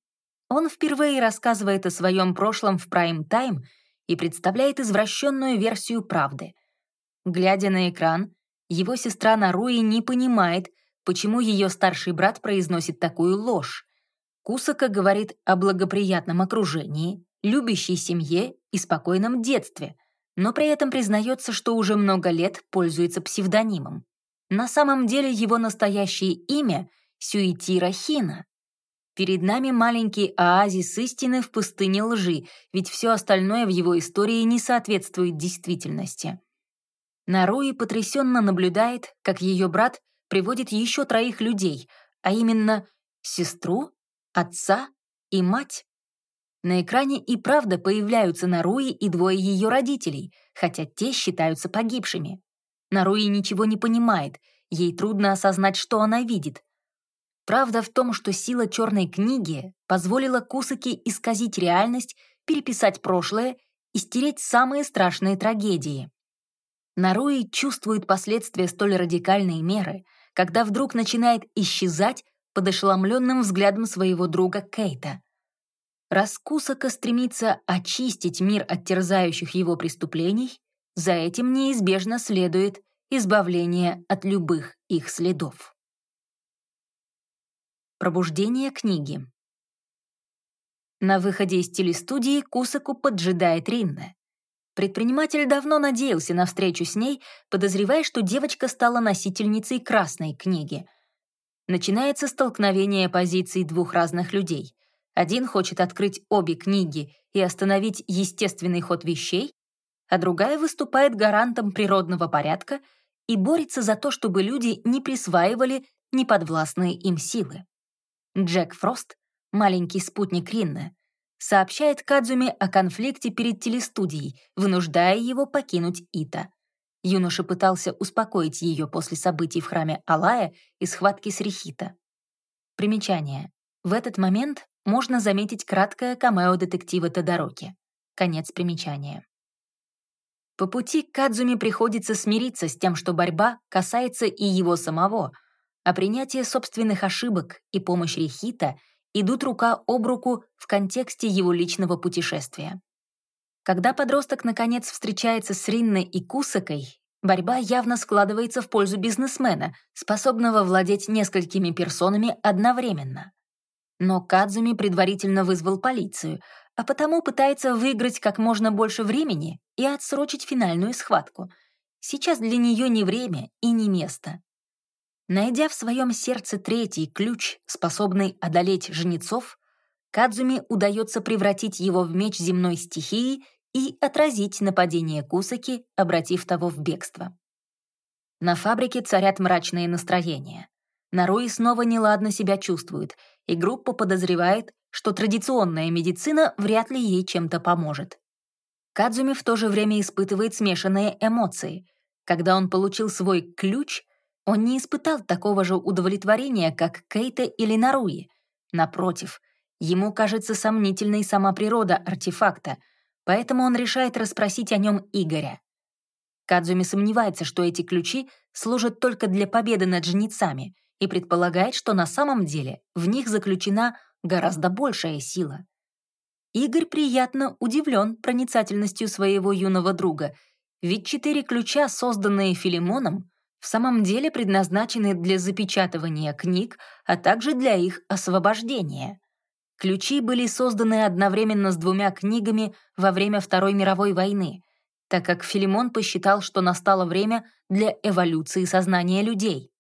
Он впервые рассказывает о своем прошлом в прайм-тайм и представляет извращенную версию правды. Глядя на экран, его сестра Наруи не понимает, почему ее старший брат произносит такую ложь. Кусака говорит о благоприятном окружении, любящей семье и спокойном детстве, но при этом признается, что уже много лет пользуется псевдонимом. На самом деле его настоящее имя — Сюитира Хина. Перед нами маленький оазис истины в пустыне лжи, ведь все остальное в его истории не соответствует действительности. Наруи потрясенно наблюдает, как ее брат приводит еще троих людей, а именно сестру, отца и мать. На экране и правда появляются Наруи и двое ее родителей, хотя те считаются погибшими. Наруи ничего не понимает, ей трудно осознать, что она видит. Правда в том, что сила черной книги позволила Кусаки исказить реальность, переписать прошлое и стереть самые страшные трагедии. Наруи чувствует последствия столь радикальной меры, когда вдруг начинает исчезать под ошеломленным взглядом своего друга Кейта. Раз Кусака стремится очистить мир от терзающих его преступлений, за этим неизбежно следует избавление от любых их следов. Пробуждение книги. На выходе из телестудии Кусаку поджидает Ринна. Предприниматель давно надеялся на встречу с ней, подозревая, что девочка стала носительницей красной книги. Начинается столкновение позиций двух разных людей. Один хочет открыть обе книги и остановить естественный ход вещей, а другая выступает гарантом природного порядка и борется за то, чтобы люди не присваивали неподвластные им силы. Джек Фрост, маленький спутник Ринна, сообщает Кадзуме о конфликте перед телестудией, вынуждая его покинуть Ита. Юноша пытался успокоить ее после событий в храме Алая и схватки с Рихита. Примечание. В этот момент можно заметить краткое камео детектива Тодороки. Конец примечания. По пути Кадзуме приходится смириться с тем, что борьба касается и его самого — а принятие собственных ошибок и помощь Рихита идут рука об руку в контексте его личного путешествия. Когда подросток наконец встречается с Ринной и Кусакой, борьба явно складывается в пользу бизнесмена, способного владеть несколькими персонами одновременно. Но Кадзуми предварительно вызвал полицию, а потому пытается выиграть как можно больше времени и отсрочить финальную схватку. Сейчас для нее не время и не место. Найдя в своем сердце третий ключ, способный одолеть жнецов, Кадзуми удается превратить его в меч земной стихии и отразить нападение Кусаки, обратив того в бегство. На фабрике царят мрачные настроения. Наруи снова неладно себя чувствует, и группа подозревает, что традиционная медицина вряд ли ей чем-то поможет. Кадзуми в то же время испытывает смешанные эмоции. Когда он получил свой ключ, он не испытал такого же удовлетворения, как Кейта или Наруи. Напротив, ему кажется сомнительной сама природа артефакта, поэтому он решает расспросить о нем Игоря. Кадзуми сомневается, что эти ключи служат только для победы над жнецами и предполагает, что на самом деле в них заключена гораздо большая сила. Игорь приятно удивлен проницательностью своего юного друга, ведь четыре ключа, созданные Филимоном, в самом деле предназначены для запечатывания книг, а также для их освобождения. Ключи были созданы одновременно с двумя книгами во время Второй мировой войны, так как Филимон посчитал, что настало время для эволюции сознания людей.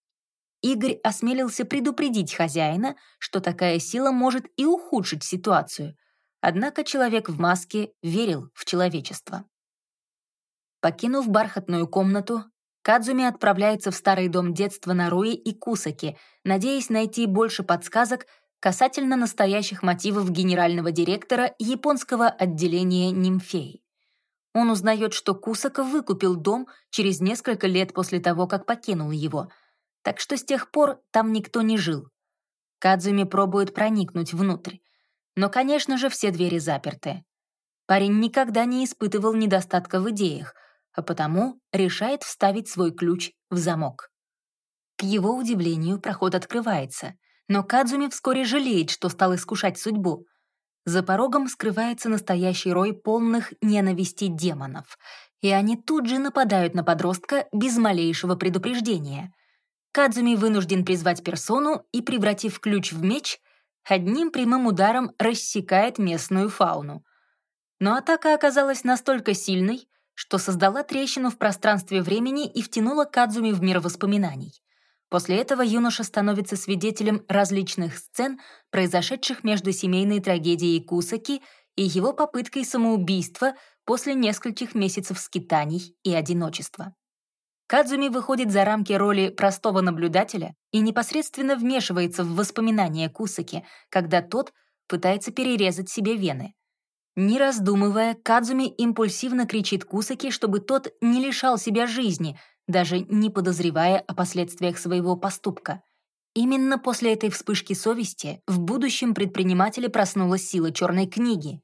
Игорь осмелился предупредить хозяина, что такая сила может и ухудшить ситуацию, однако человек в маске верил в человечество. Покинув бархатную комнату, Кадзуми отправляется в старый дом детства Наруи и Кусаки, надеясь найти больше подсказок касательно настоящих мотивов генерального директора японского отделения нимфей. Он узнает, что Кусака выкупил дом через несколько лет после того, как покинул его, так что с тех пор там никто не жил. Кадзуми пробует проникнуть внутрь, но, конечно же, все двери заперты. Парень никогда не испытывал недостатка в идеях, а потому решает вставить свой ключ в замок. К его удивлению, проход открывается, но Кадзуми вскоре жалеет, что стал искушать судьбу — за порогом скрывается настоящий рой полных ненависти демонов, и они тут же нападают на подростка без малейшего предупреждения. Кадзуми вынужден призвать персону и, превратив ключ в меч, одним прямым ударом рассекает местную фауну. Но атака оказалась настолько сильной, что создала трещину в пространстве времени и втянула Кадзуми в мир воспоминаний. После этого юноша становится свидетелем различных сцен, произошедших между семейной трагедией Кусаки и его попыткой самоубийства после нескольких месяцев скитаний и одиночества. Кадзуми выходит за рамки роли простого наблюдателя и непосредственно вмешивается в воспоминания Кусаки, когда тот пытается перерезать себе вены. Не раздумывая, Кадзуми импульсивно кричит Кусаки, чтобы тот не лишал себя жизни, даже не подозревая о последствиях своего поступка. Именно после этой вспышки совести в будущем предпринимателе проснулась сила черной книги.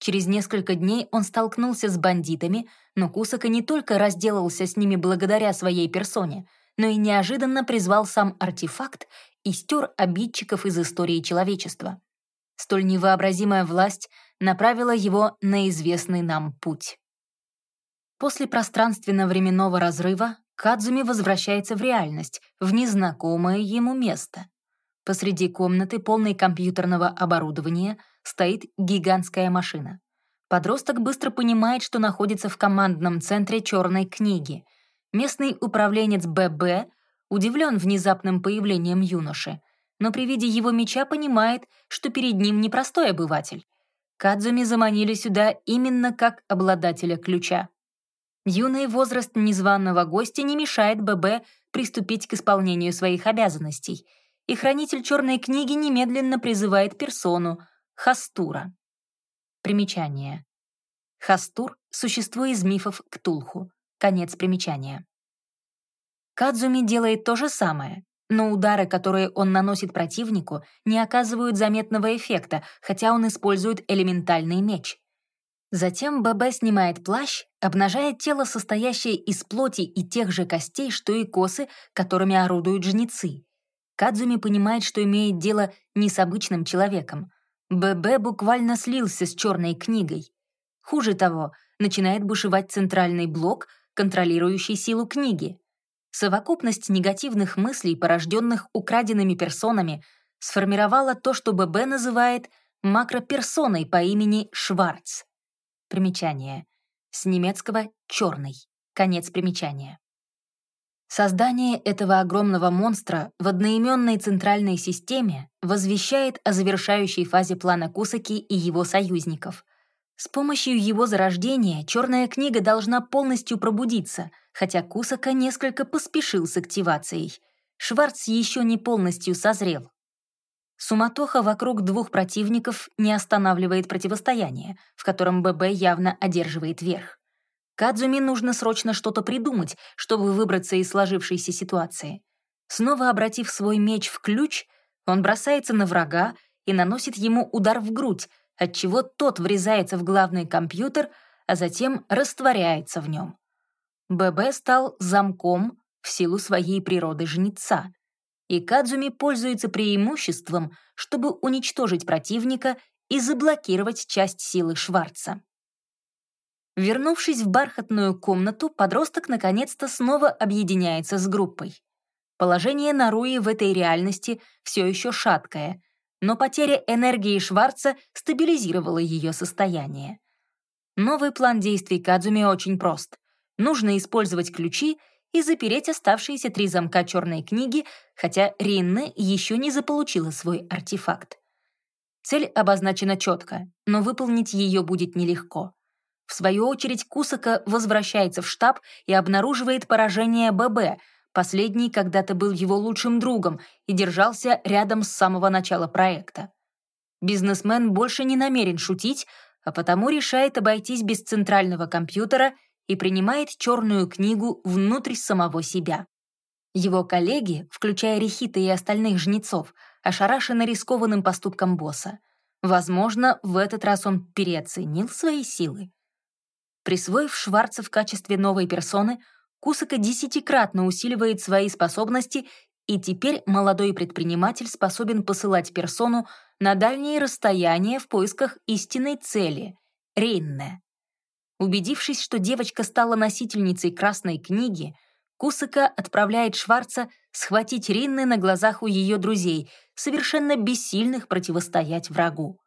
Через несколько дней он столкнулся с бандитами, но Кусака не только разделался с ними благодаря своей персоне, но и неожиданно призвал сам артефакт и стер обидчиков из истории человечества. Столь невообразимая власть направила его на известный нам путь. После пространственно-временного разрыва Кадзуми возвращается в реальность, в незнакомое ему место. Посреди комнаты, полной компьютерного оборудования, стоит гигантская машина. Подросток быстро понимает, что находится в командном центре черной книги. Местный управленец ББ удивлен внезапным появлением юноши, но при виде его меча понимает, что перед ним непростой обыватель. Кадзуми заманили сюда именно как обладателя ключа. Юный возраст незваного гостя не мешает ББ приступить к исполнению своих обязанностей, и хранитель черной книги немедленно призывает персону — Хастура. Примечание. Хастур — существо из мифов Ктулху. Конец примечания. Кадзуми делает то же самое, но удары, которые он наносит противнику, не оказывают заметного эффекта, хотя он использует элементальный меч. Затем ББ снимает плащ, обнажает тело, состоящее из плоти и тех же костей, что и косы, которыми орудуют жнецы. Кадзуми понимает, что имеет дело не с обычным человеком. ББ буквально слился с черной книгой. Хуже того, начинает бушевать центральный блок, контролирующий силу книги. Совокупность негативных мыслей, порожденных украденными персонами, сформировала то, что ББ называет макроперсоной по имени Шварц. Примечание. С немецкого «черный». Конец примечания. Создание этого огромного монстра в одноименной центральной системе возвещает о завершающей фазе плана Кусаки и его союзников. С помощью его зарождения черная книга должна полностью пробудиться, хотя Кусака несколько поспешил с активацией. Шварц еще не полностью созрел. Суматоха вокруг двух противников не останавливает противостояние, в котором ББ явно одерживает верх. Кадзуми нужно срочно что-то придумать, чтобы выбраться из сложившейся ситуации. Снова обратив свой меч в ключ, он бросается на врага и наносит ему удар в грудь, отчего тот врезается в главный компьютер, а затем растворяется в нем. ББ стал замком в силу своей природы жнеца, и Кадзуми пользуется преимуществом, чтобы уничтожить противника и заблокировать часть силы Шварца. Вернувшись в бархатную комнату, подросток наконец-то снова объединяется с группой. Положение Наруи в этой реальности все еще шаткое, но потеря энергии Шварца стабилизировала ее состояние. Новый план действий Кадзуми очень прост. Нужно использовать ключи и запереть оставшиеся три замка черной книги, хотя Ринна еще не заполучила свой артефакт. Цель обозначена четко, но выполнить ее будет нелегко. В свою очередь Кусака возвращается в штаб и обнаруживает поражение ББ. Последний когда-то был его лучшим другом и держался рядом с самого начала проекта. Бизнесмен больше не намерен шутить, а потому решает обойтись без центрального компьютера и принимает черную книгу внутрь самого себя. Его коллеги, включая Рехита и остальных жнецов, ошарашены рискованным поступком босса. Возможно, в этот раз он переоценил свои силы. Присвоив Шварца в качестве новой персоны, Кусака десятикратно усиливает свои способности, и теперь молодой предприниматель способен посылать персону на дальние расстояния в поисках истинной цели — Рейнне. Убедившись, что девочка стала носительницей красной книги, Кусака отправляет Шварца схватить Ринны на глазах у ее друзей, совершенно бессильных противостоять врагу.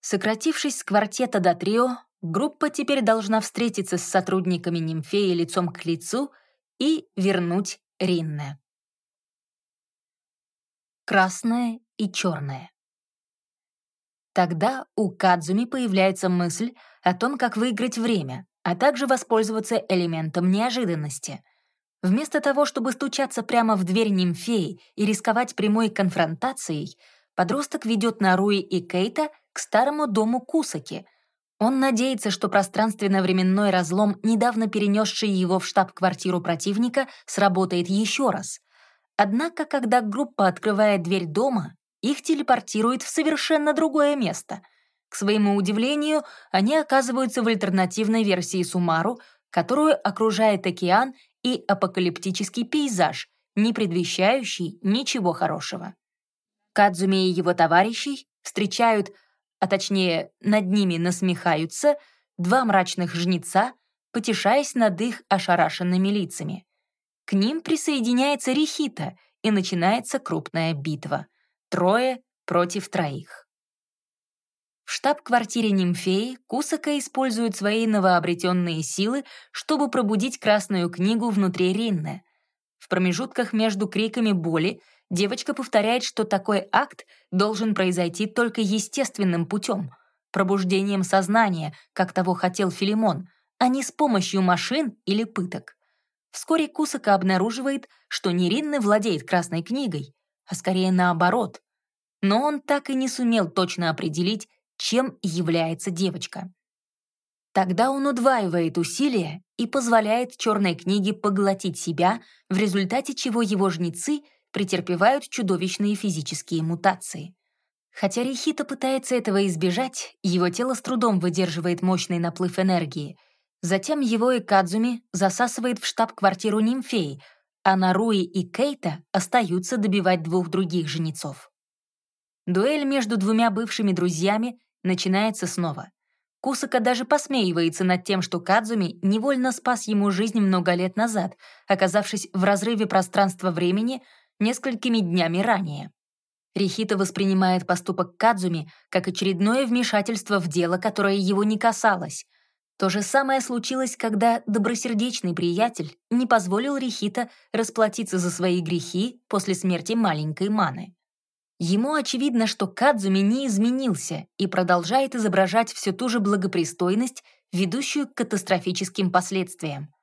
Сократившись с квартета до трио, Группа теперь должна встретиться с сотрудниками Нимфеи лицом к лицу и вернуть Ринне. Красное и черное. Тогда у Кадзуми появляется мысль о том, как выиграть время, а также воспользоваться элементом неожиданности. Вместо того, чтобы стучаться прямо в дверь нимфеи и рисковать прямой конфронтацией, подросток ведет Наруи и Кейта к старому дому Кусаки, он надеется, что пространственно-временной разлом, недавно перенесший его в штаб-квартиру противника, сработает еще раз. Однако, когда группа открывает дверь дома, их телепортирует в совершенно другое место. К своему удивлению, они оказываются в альтернативной версии Сумару, которую окружает океан и апокалиптический пейзаж, не предвещающий ничего хорошего. Кадзуми и его товарищей встречают а точнее над ними насмехаются, два мрачных жнеца, потешаясь над их ошарашенными лицами. К ним присоединяется Рихита, и начинается крупная битва. Трое против троих. В штаб-квартире Нимфеи Кусака использует свои новообретенные силы, чтобы пробудить Красную книгу внутри Ринны. В промежутках между криками боли девочка повторяет, что такой акт должен произойти только естественным путем, пробуждением сознания, как того хотел Филимон, а не с помощью машин или пыток. Вскоре Кусака обнаруживает, что Неринны владеет Красной книгой, а скорее наоборот. Но он так и не сумел точно определить, чем является девочка. Тогда он удваивает усилия и позволяет черной книге поглотить себя, в результате чего его жнецы претерпевают чудовищные физические мутации. Хотя Рихита пытается этого избежать, его тело с трудом выдерживает мощный наплыв энергии. Затем его и Кадзуми засасывает в штаб-квартиру Нимфеи, а Наруи и Кейта остаются добивать двух других жнецов. Дуэль между двумя бывшими друзьями начинается снова. Кусака даже посмеивается над тем, что Кадзуми невольно спас ему жизнь много лет назад, оказавшись в разрыве пространства-времени несколькими днями ранее. Рихита воспринимает поступок Кадзуми как очередное вмешательство в дело, которое его не касалось. То же самое случилось, когда добросердечный приятель не позволил Рихита расплатиться за свои грехи после смерти маленькой Маны. Ему очевидно, что Кадзуми не изменился и продолжает изображать всю ту же благопристойность, ведущую к катастрофическим последствиям.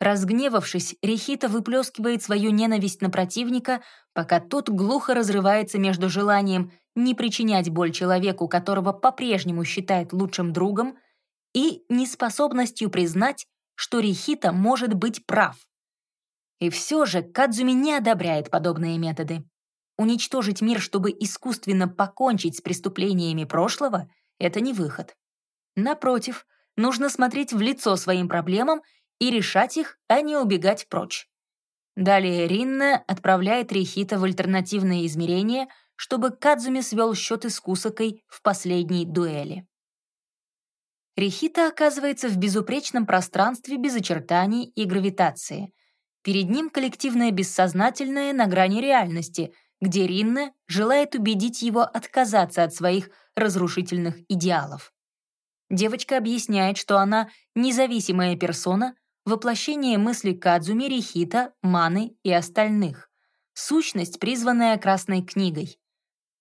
Разгневавшись, Рихита выплескивает свою ненависть на противника, пока тот глухо разрывается между желанием не причинять боль человеку, которого по-прежнему считает лучшим другом, и неспособностью признать, что Рихита может быть прав. И все же Кадзуми не одобряет подобные методы. Уничтожить мир, чтобы искусственно покончить с преступлениями прошлого — это не выход. Напротив, нужно смотреть в лицо своим проблемам и решать их, а не убегать прочь. Далее Ринна отправляет Рихита в альтернативные измерения, чтобы Кадзуми свел счеты с Кусакой в последней дуэли. Рихита оказывается в безупречном пространстве без очертаний и гравитации. Перед ним коллективное бессознательное на грани реальности, где Ринна желает убедить его отказаться от своих разрушительных идеалов. Девочка объясняет, что она независимая персона, воплощение мысли Кадзуми, Рихита, Маны и остальных. Сущность, призванная Красной книгой.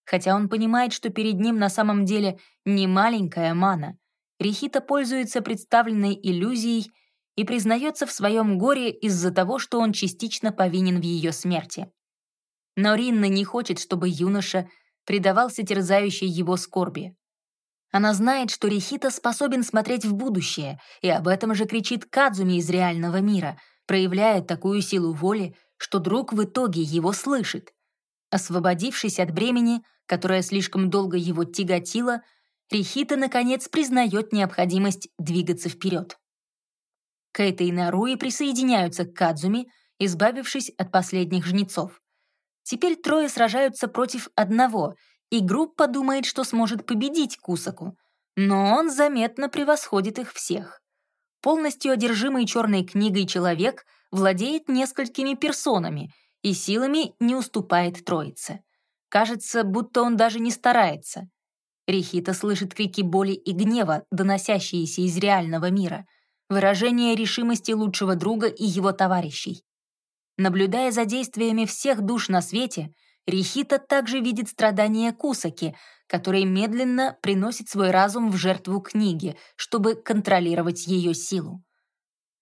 Хотя он понимает, что перед ним на самом деле не маленькая Мана, Рихита пользуется представленной иллюзией и признается в своем горе из-за того, что он частично повинен в ее смерти. Но Ринна не хочет, чтобы юноша предавался терзающей его скорби. Она знает, что Рихита способен смотреть в будущее, и об этом же кричит Кадзуми из реального мира, проявляя такую силу воли, что друг в итоге его слышит. Освободившись от бремени, которое слишком долго его тяготило, Рихита, наконец, признает необходимость двигаться вперед. Кейта и Наруи присоединяются к Кадзуми, избавившись от последних жнецов. Теперь трое сражаются против одного, и группа думает, что сможет победить Кусаку, но он заметно превосходит их всех. Полностью одержимый черной книгой человек владеет несколькими персонами и силами не уступает троице. Кажется, будто он даже не старается. Рихита слышит крики боли и гнева, доносящиеся из реального мира, выражение решимости лучшего друга и его товарищей. Наблюдая за действиями всех душ на свете, Рихита также видит страдания Кусаки, который медленно приносит свой разум в жертву книги, чтобы контролировать ее силу.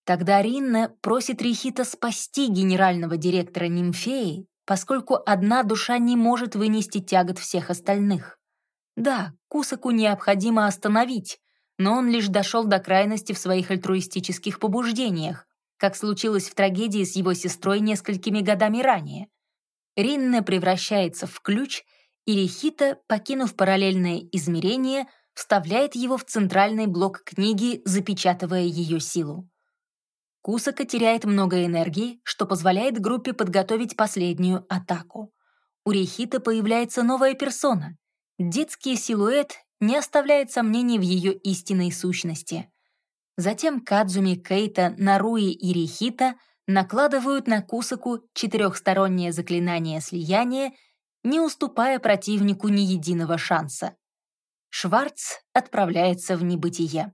Тогда Ринна просит Рихита спасти генерального директора Нимфеи, поскольку одна душа не может вынести тягот всех остальных. Да, Кусаку необходимо остановить, но он лишь дошел до крайности в своих альтруистических побуждениях, как случилось в трагедии с его сестрой несколькими годами ранее. Ринне превращается в ключ, и Рихита, покинув параллельное измерение, вставляет его в центральный блок книги, запечатывая ее силу. Кусака теряет много энергии, что позволяет группе подготовить последнюю атаку. У Рихита появляется новая персона Детский силуэт не оставляет сомнений в ее истинной сущности. Затем Кадзуми, Кейта, Наруи и Рихита накладывают на Кусаку четырехстороннее заклинание слияния, не уступая противнику ни единого шанса. Шварц отправляется в небытие.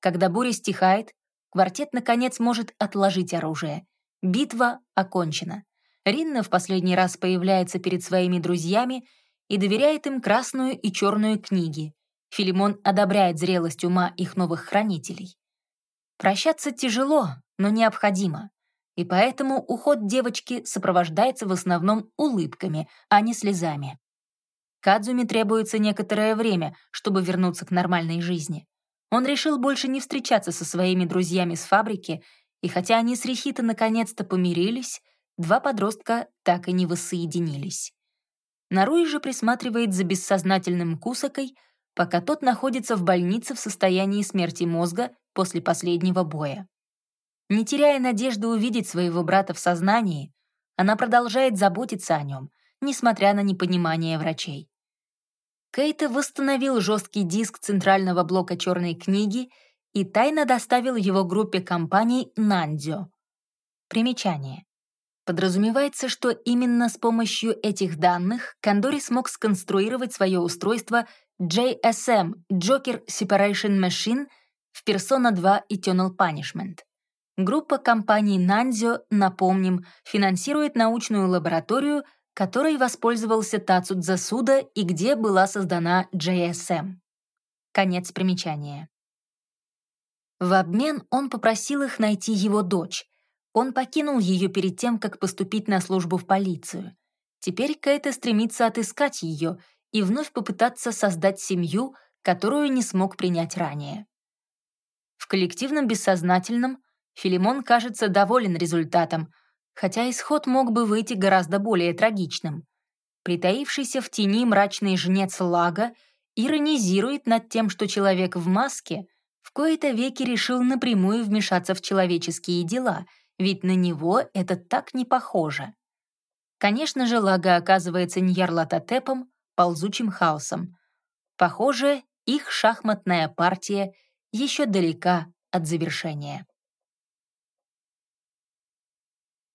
Когда буря стихает, квартет наконец может отложить оружие. Битва окончена. Ринна в последний раз появляется перед своими друзьями и доверяет им красную и черную книги. Филимон одобряет зрелость ума их новых хранителей. Прощаться тяжело, но необходимо. И поэтому уход девочки сопровождается в основном улыбками, а не слезами. Кадзуми требуется некоторое время, чтобы вернуться к нормальной жизни. Он решил больше не встречаться со своими друзьями с фабрики, и хотя они с Рихита наконец-то помирились, два подростка так и не воссоединились. Наруи же присматривает за бессознательным Кусакой, пока тот находится в больнице в состоянии смерти мозга после последнего боя. Не теряя надежды увидеть своего брата в сознании, она продолжает заботиться о нем, несмотря на непонимание врачей. Кейта восстановил жесткий диск центрального блока черной книги и тайно доставил его группе компаний Нандзё. Примечание. Подразумевается, что именно с помощью этих данных Кандори смог сконструировать свое устройство JSM — Joker Separation Machine в Persona 2 Eternal Punishment. Группа компаний Nanzio, напомним, финансирует научную лабораторию, которой воспользовался Тацудза Суда и где была создана JSM. Конец примечания. В обмен он попросил их найти его дочь, он покинул ее перед тем, как поступить на службу в полицию. Теперь Кейта стремится отыскать ее и вновь попытаться создать семью, которую не смог принять ранее. В коллективном бессознательном Филимон кажется доволен результатом, хотя исход мог бы выйти гораздо более трагичным. Притаившийся в тени мрачный жнец Лага иронизирует над тем, что человек в маске в кои-то веки решил напрямую вмешаться в человеческие дела, ведь на него это так не похоже. Конечно же, Лага оказывается Ньярлатотепом, ползучим хаосом. Похоже, их шахматная партия еще далека от завершения.